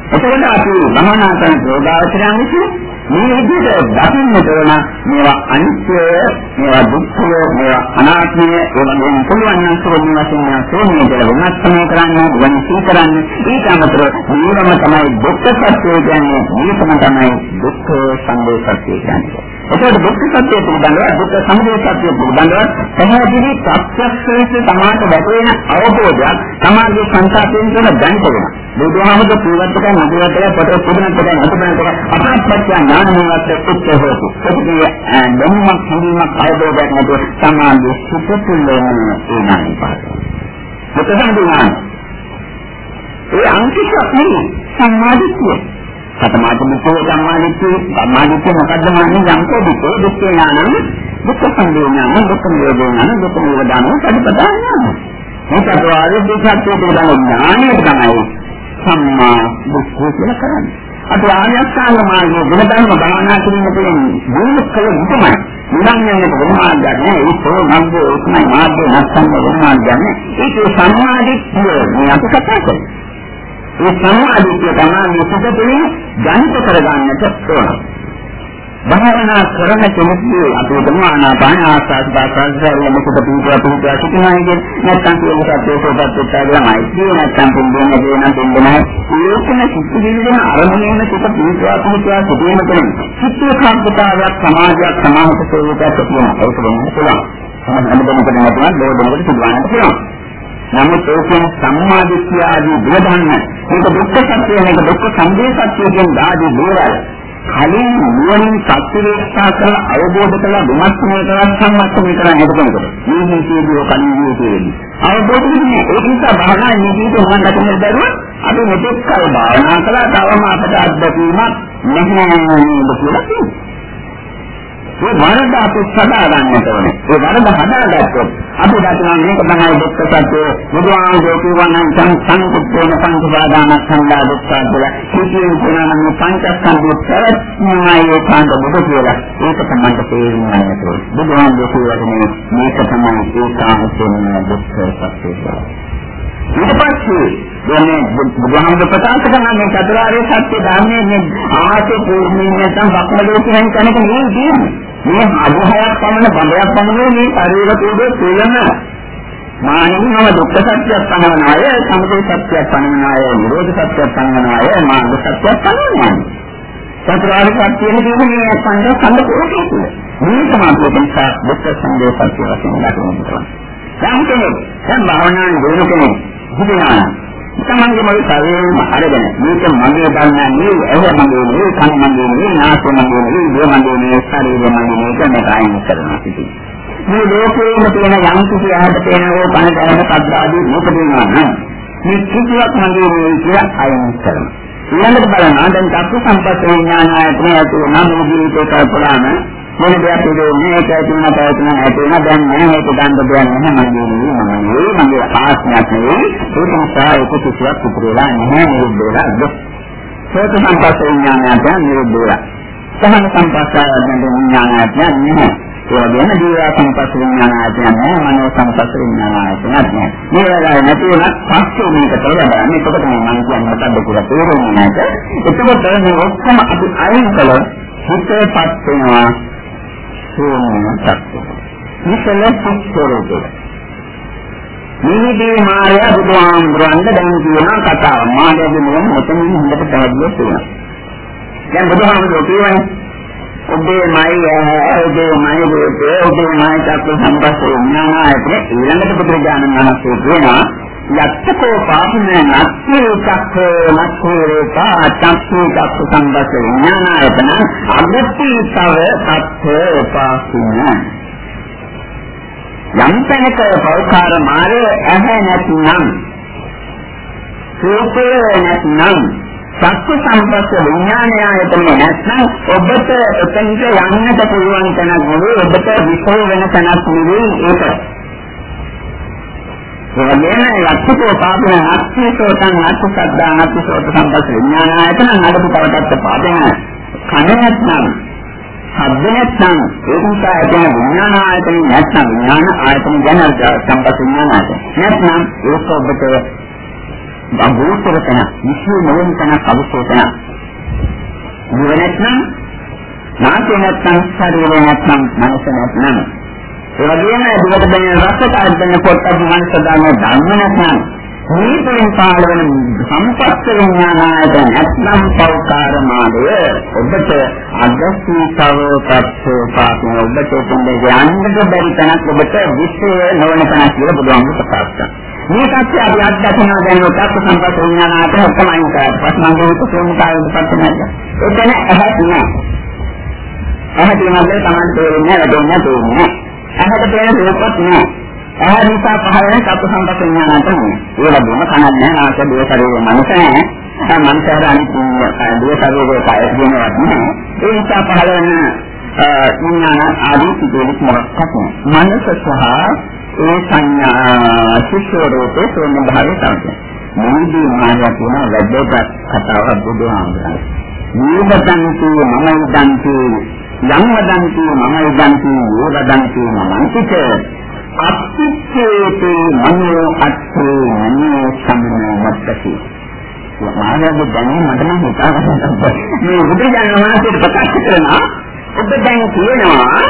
එතකොට අපි මහානාතන ප්‍රෝධාවචරයන් විසින් මේ විදිහට දකින්නට ඕන මේවා අනිත්‍ය මේවා දුක්ඛය මේවා අනාත්මය ඒවා පුළුවන් නම් සෝමි වශයෙන් සෝමි කියලා වෙනස් කරන්න වෙනස් කරන්න. ඊට අමතරව මේවම තමයි දුක්ඛ සත්‍ය කියන්නේ මේකම තමයි දුක්ඛ සංදේශ සත්‍ය කියන්නේ. ඒකට දුක්ඛ සත්‍ය පිළිබඳව දුක්ඛ සමුදය සත්‍ය පිළිබඳව පැහැදිලි ප්‍රත්‍යක්ෂයෙන් තමාට වැටෙන අවබෝධයක් තමාගේ සංසාරයෙන් තුළ දැනට වෙනවා. බුදුහාමුදුරු පිළිවෙත්තක නදිවත්තක පොතේ පුදුනකට නතුබනකට අපරාපත්‍ය ඥානමවත් උච්ච හොතු. ඒකේ ධම්මක් හිමීමක් අවබෝධයක් නැතුව තමාගේ සුප තුළ වෙන ඒ නාමය පාද. මොකද ඒ අංකිතක් නෙමෙයි සම්මාදිට්ඨිය. සතමාදිට්ඨිය සම්මාදිට්ඨිය සම්මාදිට්ඨිය මොකද්ද මාන්නේ යම්කෝ දුකෝ දුක්ඛ ඥානං දුක්ඛ සංදේඥාන දුක්ඛ නිරෝධඥාන දුක්ඛ නිරෝධාන සතිපට්ඨාන ඥාන. මේක අතවාරේ දුක්ඛත්වයේ පිළිබඳ ඥානය තමයි සම්මා දුක්ඛ කියලා කරන්නේ. අපි ආර්යසංග මාර්ගයේ ගුණධර්ම භාවනා කිරීම තුළින් මූලිකව විතමයි. නිරන්තරව ගුණමාර්ගයක් නේ ඒකෝ මඟ ඒකමයි මාර්ගය නැත්නම් ගුණමාර්ගයක් නේ. ඒක සම්මාදිට්ඨිය මේ අපි කතා කරන්නේ. ඒ සමාධිය තමයි සිත තුළින් ජනිත කරගන්නට ඕන. භාවනා කරන කෙනෙකුගේ අපේ ධර්මානාපාන ආස්වාද ප්‍රාසාරය මොකද පිටුවා පිටුවා සිටිනවා කියන්නේ නැත්නම් ඒකත් ඒකත් උත්තරමයි කියන නැත්නම් දෙන්නේ දෙන දෙන්නේ ඒකන සිත් දිවිදෙන අරමුණේම සිත පිටුවා පිටුවා සිටීම තුළින් සිත් කාන්තාවක් සමාජයක් සමාහත ස්වරූපයක් තියෙනවා ඒක වෙන්න පුළුවන්. හැමදෙම කරනවා දෝදෙකට සිදුවන්නට පුළුවන්. නමුත් ඒකෙන් සම්මාදිට්ඨිය ආදී දුරදන්න. මේක දුක්ඛ සත්‍ය මේක දුක්ඛ සම්දේ සත්‍ය කියන ආදී දේවල්. කලින් නුවණින් සත්‍යවේක්ෂා කරලා අවබෝධ කරලා විමර්ශනය කරලා සම්මතනය කරලා නේද මේ මේකේදී කලින් විදිහේ අවබෝධ වෙන්නේ ඒක නිසා භාවනා නිදීට උගන් ගන්න දරුවා අපි මෙතෙක් කල භාවනා කළා. තවම අපට අත්දැකීමක් නැහැ නේද කියලා කියනවා ඒ වරද අපි සදා ගන්නට ඕනේ. ඒ වරද හදාගත්තොත් අපි දකිනවා මේක තමයි දුක්ඛ සත්‍ය. බුදුආගමේ කියවනම් සංසංකුත්තේන සංසපාදාන සංදා දුක්ඛ කියලා. කිසියම් කෙනාම මේ පංචස්කන්ධය ප්‍රත්‍යයයි කාණ්ඩ බුදු කියලා. ඒක තමයි තේරුම් ගන්නට ඕනේ. බුදුආගමේ කියවනේ මේක තමයි ඒකාන්තයෙන්ම දුක්ඛ සත්‍ය. ඊට පස්සේ කියන්නේ බුදුහාමුදුර ප්‍රකාශ කරන මේ චතුරාර්ය සත්‍ය ධර්මයේ මේ ආසේ පූර්ණිය නැත්නම් වක්මදෝ කියන කෙනෙක් නෙවෙයි කියන්නේ. මේ අභහයක් පමණ බඳයක් පමණ මේ ශරීර කෝඩේ තේලන මානිනව දුක්ඛ සත්‍යයක් පනවන අය, සමුදය සත්‍යයක් පනවන අය, නිරෝධ සත්‍යයක් පනවන අය, මාර්ග සත්‍යයක් පනවන අය. චතුරාර්ය සත්‍යයේ කියන්නේ මේ සංඝ සංඝ පොරේ මේ තමයි දුක්ඛ දුක්ඛ සංදේ සත්‍ය වශයෙන් දක්වනවා. දැන් කෙනෙක් දැන් භාවනාවේ දිනු කෙනෙක් හිතනවා තමන්ගේ මොකද ශරීරෙම අරගෙන මේක මගේ දන්නා නේ ඇහ මගේ නේ කන මගේ නේ නාසය මගේ නේ දිව මගේ නේ ශරීරය මගේ නේ කියන කායින් කරනවා ඉතින් මේ ලෝකේම තියෙන යම් කිසි ආහත තේනෝ පණ දැනන පද්දාදී මොකදිනවා නම් මේ කිසිවක් මගේ නේ කියලා අයින් කරනවා. ඊළඟට බලනවා දැන් චක්කු සම්පස්ස විඥාන ආයතනය ඇතුළේ නම් ජීවිතේ කල්පනාන මොන දෙයක් උදේ මේක ඇතුළේ පැවතුන ඇතුළේ දැන් මම මේක ගන්න දෙයක් නැහැ. මගේ නෙවෙයි. මගේ ආත්මයක් නෙවෙයි. ඒක නිසා ඒක කිසිවක් උපරලා නැහැ. නිරුද්ධ වෙලා දුක් සෝත සම්පස්ස විඥානයට නිරුද්ධ වෙලා. සහන සම්පස්ස විඥානයට නැහැ. ඒ වගේම ජීවා සංපස්ස විඥානයට නැහැ. මනෝ සංපස්ස විඥානයට නැහැ. මේ වෙලාවේ නැති වුණත් පස්සේ මේක තේරෙන්නේ එතකොට මම කියන්නේ මොකද්ද කියලා තේරෙන්නේ නැහැ එතකොට මේ ඔක්කොම අපි අයින් කළොත් හිතේපත් වෙනවා. ශූන්‍ය සත්‍ය. නිසල සත්‍යරෝධය. මේදී මාය බුදුහාමුදුරන්ට දැන් කියන කතාව. මායගේ මොන මොතනින් හොඳට පැහැදිලි වෙනවා. දැන් බුදුහාමුදුරුවෝ කියවනේ ඔබේ මයි ඔබේ මයි ඔබේ ඔබේ මයි චක්ක සම්පස්ස විඥානයත් ඊළඟට බුදුරජාණන් වහන්සේ කියනවා යත්තකෝ පාපනේ නත්ති චක්ඛ නත්ති චක්ඛු චක්ඛ සම්බස්ස විඥානායතන අගති තව සත්‍ය උපාසින යම් තැනක පෞකාර මාර්ගය ඇහැ නැතිනම් සූපේ නැතිනම් චක්ඛු සම්පස්ස විඥානයයතන නැත්නම් ඔබට එතනට යන්නට පුළුවන් තැනක් නෙවෙයි ඔබට විසෝ වෙන තැනක් නෙවෙයි ඒක. එවැගේම ලක්ෂිතෝ පාපන අත්ථේසෝතං අත්ථසද්දා අත්ථසෝත සම්පස්ස විඥානායතන නඩපු තවටත් පාදෙන කන නැත්නම් ශබ්ද නැත්නම් ඒ නිසා ඇතිවන විඥාන ආයතන නැත්නම් විඥාන ආයතන ගැන සම්පස්ස විඥානායතන නැත්නම් ඒක ඔබට බහුතරතන විශ්ව මොනිතන අවශ්‍යතන නිවනත්නම් නාසය නැත්නම් ශරීරය නැත්නම් මනස නැත්නම් ඒ වගේම දුකට දැනෙන රසට අද්දන පොට්ටබ්බ මනස දාන ධර්ම නැත්නම් මේ තුලින් පහළ වෙන සම්පස්ස විඥානායත නැත්නම් පෞකාර මාදය ඔබට අගස්සීතව පස්සෝ පාපන ඔබට තුන්දේ යන්නද බැරි තැනක් ඔබට විශ්ය නොවන තැනක් කියලා බුදුහාමුදුරුවෝ ප්‍රකාශ කරනවා. මේ සත්‍ය අපි අත්දකිනවා දැන් ඔතත් සම්පස්ස විඥානායත තමයි කරන්නේ. පස්මංගෝත සෝමකායද පස්සනයි. එතන ඇහත් නෑ. ඇහත් නේද තමයි තේරෙන්නේ නැහැ, තේරෙන්නේ නැහැ. ඇහත් තේරෙන්නේ රූපත් නෑ. ඇහැ නිසා පහළ වෙන සත්‍ය සම්පත විඥානය තමයි. ඒ වගේම කනක් නැහැ, නාසය, දිව, ශරීරය, මනස නැහැ. ඒ මනසට අනිත් දිව, ශරීරය, කය කියනවත් නැහැ. ඒ නිසා පහළ වෙන විඥාන ආදී සිදුවෙන මොකක්ද? මනස සහ ඒ සංඥා ශිෂ්‍යරෝපේ සෝම භාවය තමයි. මොනදී මායා කියන වැදගත් කතාවක් බුදුහාමුදුරනේ. නීවදන්ති මම දන්ති යම් වදන්ති මම දන්ති යෝ වදන්ති මම පිට අත්‍යත්තේ මනෝ අත්ථේ මනෝ සම්මතති මානව දැනීම මට නම් හිතාගන්න මේ බුදුජානක වහන්සේ ප්‍රකාශ කරන ඔබ දැන් කියනවා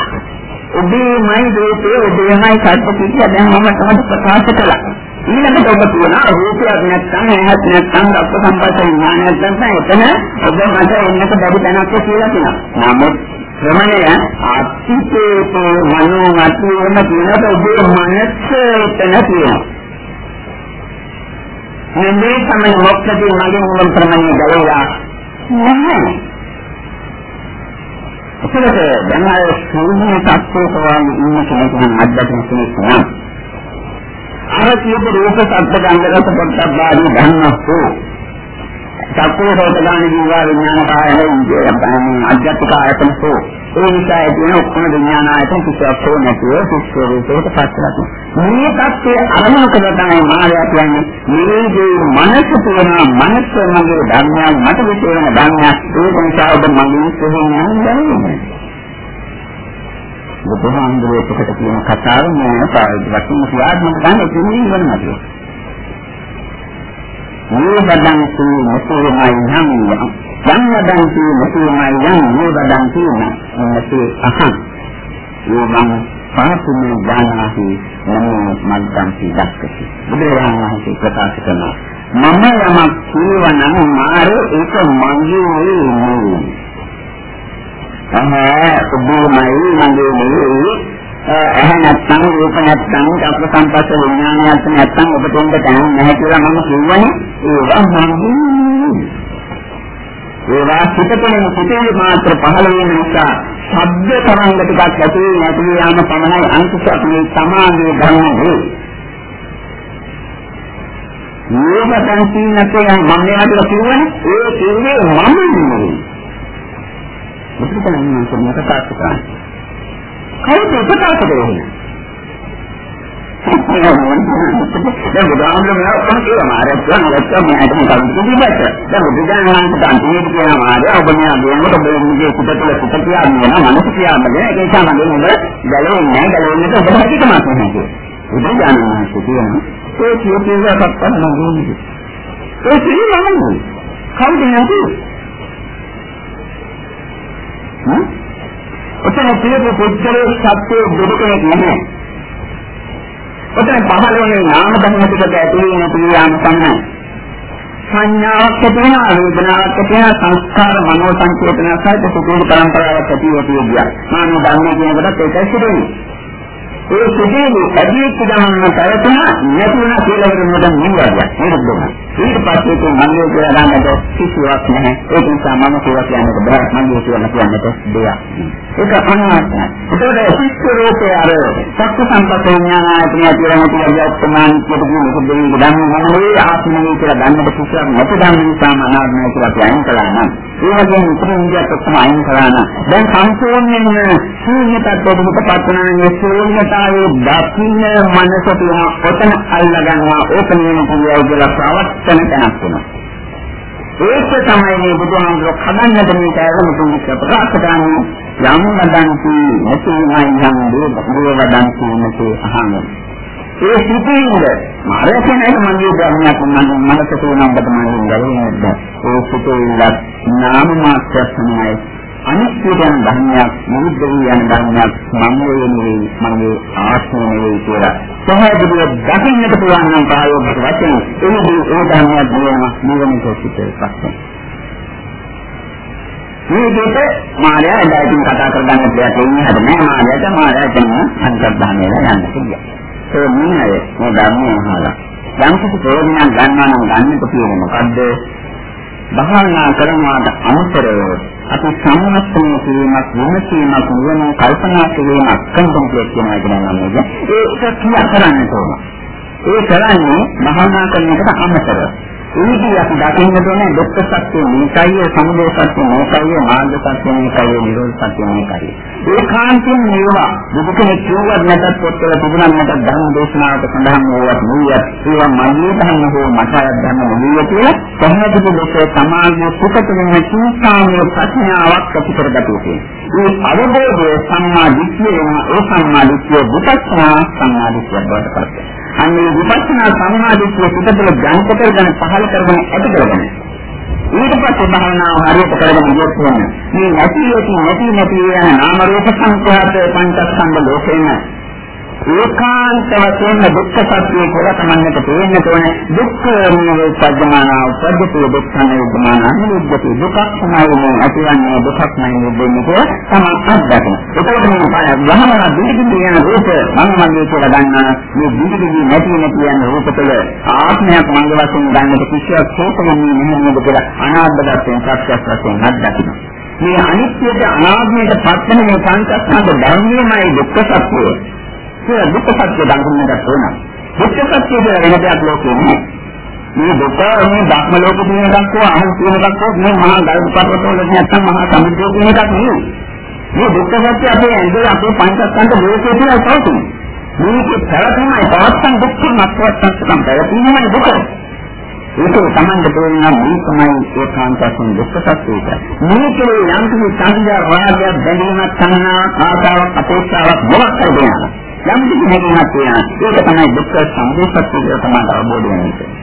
ඔබේමයි දෝෂේ ඔබේමයි සත්‍ය කිය දැන් මම තමයි ප්‍රකාශ කළා. ඊළඟට ඔබ කියනවා රූපයක් නැත්නම් ඇහත් නැත්නම් රස සම්පත විඥානයක් නැත්නම් එතන ඔබ මට එන්නක බැරි තැනක් කියලා කියනවා. නමුත් ශ්‍රමණය අත්‍යතේ මනෝ මතුවම කියනකොට ඔබේ මනස එතන තියෙනවා. මේ තමයි මොක්ෂදී මගේ මුල ප්‍රමණය ගලවලා නැහැ. ඒකද දැන් අය සූර්ය tattවකවාන් ඉන්න කෙනෙක් නම් අද්දකින් කෙනෙක් නම් අර කියපු රූප සත්‍ය ගන්ධ රස පොට්ටබ්බ ආදී ධර්මස්තු චක්කෝ සෝතගාන ජීවා විඥාන කායන අධ්‍යාත්මික ආයතනසෝ ඒ නිසා කියන ඔක්කොම විඥාන ආයතන කිසිවක් හෝ නැතුව සුස්ස රූපයට පස්සලා මේ தත්ත්වයේ අරමුණු කර තමයි මායя කියන්නේ. මේකේ මනස තියෙන මනස මගේ ධර්මයන් මට විශේෂ වෙන ධර්මයක්. ඒක නිසා ඔබ මගේ කොහොමද දැනෙන්නේ බුදුහාමුදුරුවෝ එකට කියන කතාව මම වශයෙන් ක්‍රියාත්මක ගන්න දෙන්නේ වෙනවා නෝබදන්ති මොසෝමයි නම් යම්වදන්ති මොසෝමයි යම් නෝබදන්ති මොසේ අහං. යෝගං පාපුනේ ඥානහි නමෝ මද්දන්ති දක්කති. බුදුරජාණන් වහන්සේ ප්‍රකාශ කරනවා. මම යමක් කියවනම් මාර ඒක මගේ නෙවෙයි. අහා ඔබමයි මගේ නෙවෙයි ඇහැ නැත්නම් රූප නැත්නම් චක්ක සංපස්ස විඥානයක් නැත්නම් ඔබට උඹ දැන නැහැ කියලා මම කියවනේ ඒවා මම ඒවා පිටතෙන් පිටේ මාත්‍ර පහළ වෙන නිසා ශබ්ද තරංග ටිකක් ඇති නැති යාම පමණයි අන්තිශත් මේ සමාධිය ගන්නෙ. මේකෙන් තීනකේ මම මෙයාට කිව්වනේ. ඒ කිව්වේ මම නෙමෙයි. මුලින්ම මම කියන්නේ කතා කරන්නේ. කවුද ප්‍රකාශ කරන්නේ? දැන් බුදුහාමුදුරුවෝ මේ ඔක්කොම කියනවා මාරේ කියන ඔක්කොම මම හිතන කවුරුද කිව්වට? දැන් බුදුදානහන්ට අන්තිමේට කියනවා මාරේ ඔබ මෙයා ගේනකොට ඔබ මුගේ කුටතල කුට කියන්නේ නම මනස කියන්නේ ඒක නිසා මගේ මුල ගැලවෙන්නේ නැහැ. ගැලවෙන්නට ඔබ හැකියකමක් නැහැ බුදුදානහන්ට කියනවා ඒ කියපේවා කප්පන්න නෝනේ ඒ කියන්නේ කවුද නැති? හ්ම්? ඔතන පිළිපු පුද්ගලයේ සත්‍යයේ දුකේ නැහැ. ඔතන පහළ වෙන නාම ධර්ම ටිකට ඇතුළේ වෙන පිළියම් තමයි. සංඥාවක් තියෙනවා, වේදනාවක් තියෙනවා, සංස්කාර, මනෝ සංකේතන සහිත සුදුසු පරම්පරාවක් ඇති වෙතිය. මානව ධර්ම කියන කොටත් ඒකයි සිදුවෙන්නේ. ඒ සිදුවෙන්නේ ඇදීච්ච ගමන් කරතුන නැතුණ කියලා වෙනකොට නිවැරදියක්. මේක දුන්නා. ඊට පස්සේ තෝ මන්නේ කියලා ගන්නකොට කිසිවක් නැහැ. ඒක නිසා මම කියලා කියන්නට බෑ. මන්නේ කියලා කියන්නට දෙයක්. ඒක අනාත්මයි. ඒකෝද සිස්ස රූපේ අර සත්‍ය සම්පත විඥාන ආයතනය කියලා හිතලා යත්තමාන් කියන මොකද මේ ගන්න මොනේ ආත්මය කියලා ගන්නට කිසිවක් නැති ගන්න නිසා අනාත්මයි කියලා කියන්න කලනා නම් ඒ වගේම උතුම් ඉන්දියාවට ඔක්කොම අයින් කළා නම් දැන් සම්පූර්ණයෙන්ම ශූන්‍යතාවයට මුකපත් වෙනා ශූන්‍යතාවයේ දකින්න මනස තියෙන ඔතන අල්ල ගන්නවා ඕකනියම කියනවා කියලා ප්‍රවත්තන තැනක් වෙනවා. ඒක තමයි මේ බුදුහාමුදුරුවෝ කඩන්නට මේ කාර්ය මුතුන් ප්‍රකාශ කරන්නේ යම් වදන්ති නැතිවයි යම් දේ වදන්ති නැති අහන්නේ ඒ සිටින්ද මාරකනේ මගේ ධර්මයක් මම මනස තුනකට මම ගලවන්නේ ඒ සිටින්ද නාම මාත්‍ර තමයි අනිත්‍ය යන ධර්මයක් නිරුද්ධ වී යන ධර්මයක් මම වෙන්නේ මගේ ආත්මය නෙවෙයි කියලා පැහැදිලිව දකින්නට පුළුවන් නම් ප්‍රායෝගික වශයෙන් එනිදී ඒ ධර්මයක් දිනනවා නිවනට සිටපත් මේ විදිහට මාර්යා එදාකින් කතා කරගන්න දෙයක් එන්නේ හද නෑ මාර්යාට මාර්යා කියන අන්තර්ධානය යන්න පුළුවන්. ඒ මොනවාද මේ ධර්මය අහලා. යම් කිසි ප්‍රයෝජනයක් ගන්නවා නම් ගන්නට තියෙන්නේ මොකද්ද? භාවනා කරනවාට අමතරව අපි සම්මස්තන කිරීමක් විමසීමක් නුවණ කල්පනා කිරීමක් කන්දම් කියනවා කියනවා නේද? ඒක කියා කරන්න ඕන. ඒ කරන්නේ භාවනා කරනකට අමතරව. ඒකදී අපි දකින්න ඕනේ දුක්ඛ සත්‍ය මේකයි සමුදය සත්‍ය මේකයි මාර්ග සත්‍ය මේකයි නිරෝධ සත්‍ය මේකයි. ඒකාන්තයෙන් මේවා දුකනේ කියවත් නැතත් පොත්වල තිබුණා නැතත් ධර්ම දේශනාවක සඳහන් වුවත් නෙවෙයි. ඒවා මන්නේ ධර්ම හෝ මතයක් ධර්ම නෙවෙයි කියලා පැහැදිලි ලෙස සමාජයේ සුඛත වෙන චින්තාමය ප්‍රඥාවක් ඇති කරගත යුතුයි. මේ අවබෝධය සම්මා දිට්ඨිය වෙන ඒ සම්මා දිට්ඨිය විපස්සනා සම්මා දිට්ඨිය බවට පත් වෙනවා. අන්නේ විපස්සනා සම්මාදිට්ඨිය පිටතට ජනිත කරගෙන පහළ කරගෙන ඇති කරගෙන. ඊට පස්සේ භාවනාව හරියට කරගෙන ගියොත් මේ නැති නැති නැති යන නාම රූප සංඛ්‍යාත පංචස්කන්ධ ලෝකේන ඒකාන්ත වශයෙන් දුක්ඛ සත්‍ය කියලා තමන්නට තේරෙන්න ඕනේ දුක්ඛ නිරෝධ සත්‍යමාන උපද්දේ දුක්ඛ නිරෝධමාන අනිරුද්ධති දුක්ඛ සමායම ඇතිවන්නේ දුක්ඛ නැන්නේ දෙන්නේ තමයි අත්දකින. ඒකෝට මේ වහමන දිවිදිවි යන රූප මම මගේ කියලා ගන්නා මේ දිවිදිවි නැති නැති යන රූප තුළ ආත්මයක් මංග වශයෙන් ගන්නට කිසියක් හේතුවන්නේ නැහැ නේද කියලා අනාත්මයෙන් සත්‍යයක් වශයෙන් අත්දකින. මේ අනිත්‍යද අනාත්මයට පත්වන මේ සංකප්පන ධර්මයේමයි දුක්ඛ සත්‍යය. කියලා දුක්ඛ සත්‍ය දඟුන්නට ඕන. දුක්ඛ සත්‍ය කියලා වෙන දෙයක් ලෝකේ නෑ. මේ දුක මේ ධර්ම ලෝක කියන එකක් හෝ අහන් කියන එකක් හෝ මේ මහා ගල්ප පර්වතවල නැත්නම් මහා සමුද්‍රය කියන එකක් නෙවෙයි. මේ දුක්ඛ සත්‍ය අපේ ඇඟේ අපේ පංචස්කන්ධ ලෝකයේ තියෙන සෞතුන්. මේක පැවතුමයි පවත්තන් දුක්ඛ මත්වත්තන් පැවතුමයි දුක. ඒක තමන්ට තේරෙනවා මේ තමයි ඒකාන්තයෙන් දුක්ඛ සත්‍යය. මේකේ යම් කිසි සංඥා රාගය බැඳීමක් තණ්හා ආසාවක් අපේක්ෂාවක් මොකක්ද දෙනවා. යම් කිසි හැඟීමක් තියෙනවා. ඒක තමයි දුක්ඛ සමුදය සත්‍ය කියලා තමයි අවබෝධ වෙන්නේ.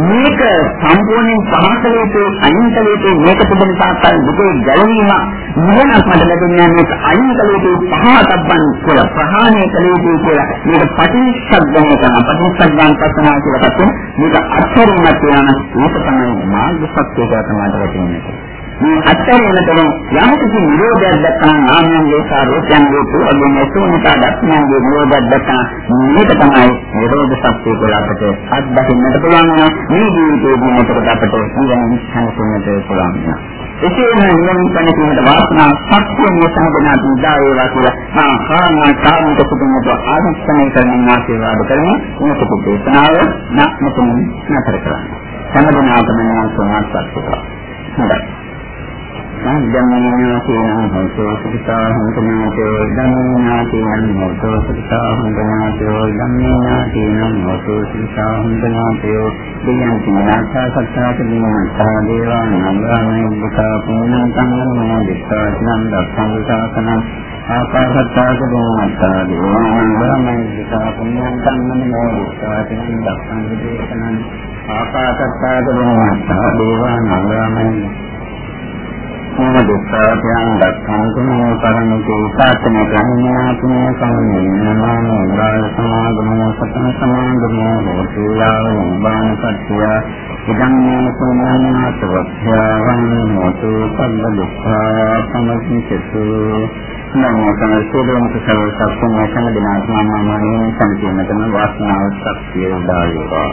මේක සම්පූර්ණයෙන් පහකලේට අයින්කලේට මේක තිබෙන තාක්කල් දුකේ ගැලවීම නිවනක් මට ලැබෙන්නේ මේක අයින්කලේට පහතබ්බන් කියලා ප්‍රහාණය කලේට කියලා මේක පටිච්චසමුප්පාදය කරන පටිච්චසමුප්පාදයන් පස්සනා කියලා පස්සේ මේක අත්හැරීමක් කියන මේක තමයි මාර්ග සත්‍යය කියලා තමයි වැටෙන්නේ. මේ අත්හැරීමතම යම් කිසි නිරෝධයක් දක්වන නාමයන්ගේ සාරෝපයන්ගේ තුරගෙන එතුණිකා දක්වනගේ නිරෝධයක් දක්වන මේක තමයි නිරෝධ සත්‍ය කියලා අපට අත්දකින්නට පුළුවන් වෙන මේ ජීවිතයේදී මෙතකොට අපට ඉගෙන ගන්නට පුළුවන් වෙනවා. එසේම නියම කෙනෙකුට වාසනා සත්‍ය මොසහදනා දුදා වේවා කියලා මා කාමා කාමික සුදුමත ආදර්ශනය කරන ආශිර්වාද කරමි. මේක පුතේතනාව නක්මතුන් නතර කරන්නේ. සම්මදනාකම නම් සෝමාත් සත්‍යක. හොඳයි. ධම්මනා කියන හොතෝ සිතා හොතනාතෝ ධම්මනා කියන හොතෝ සිතා හොතනාතෝ ධම්මනා කියන හොතෝ සිතා හොතනාතෝ දියං සිනාසා සත්‍යා කියන සහ දේවා නංගාමයි බුතා පුණ්‍යං සංඝමෝ දිස්සා නම් දස්සං සාසන ආකාශත්තා කෝමත්තා දේවා නංගාමයි බුතා පුණ්‍යං සංඝමෝ දිස්සා නම් දස්සං දේශනං ආකාශත්තා කෝමත්තා දේවා නංගාමයි මොන දුක්ඛයන් දක්ඛන්තුමෝ පරමතේ සාතන ග්‍රහණාතුමෝ සම්මේනමානෝ බාල සමාගමෝ සතන සමාගමෝ හෝතු යාව නිබ්බාන සත්‍ය. ඉදං මේන සෝමනාතවත්‍යාවං හෝතු සම්බ දුක්ඛා සමසිතතු නමෝ තනසෝදම සර්ව සත්‍යම සම්දිනාත්මා මමනේ සම්පූර්ණතම වාසනාව ශක්තිය උදායවා.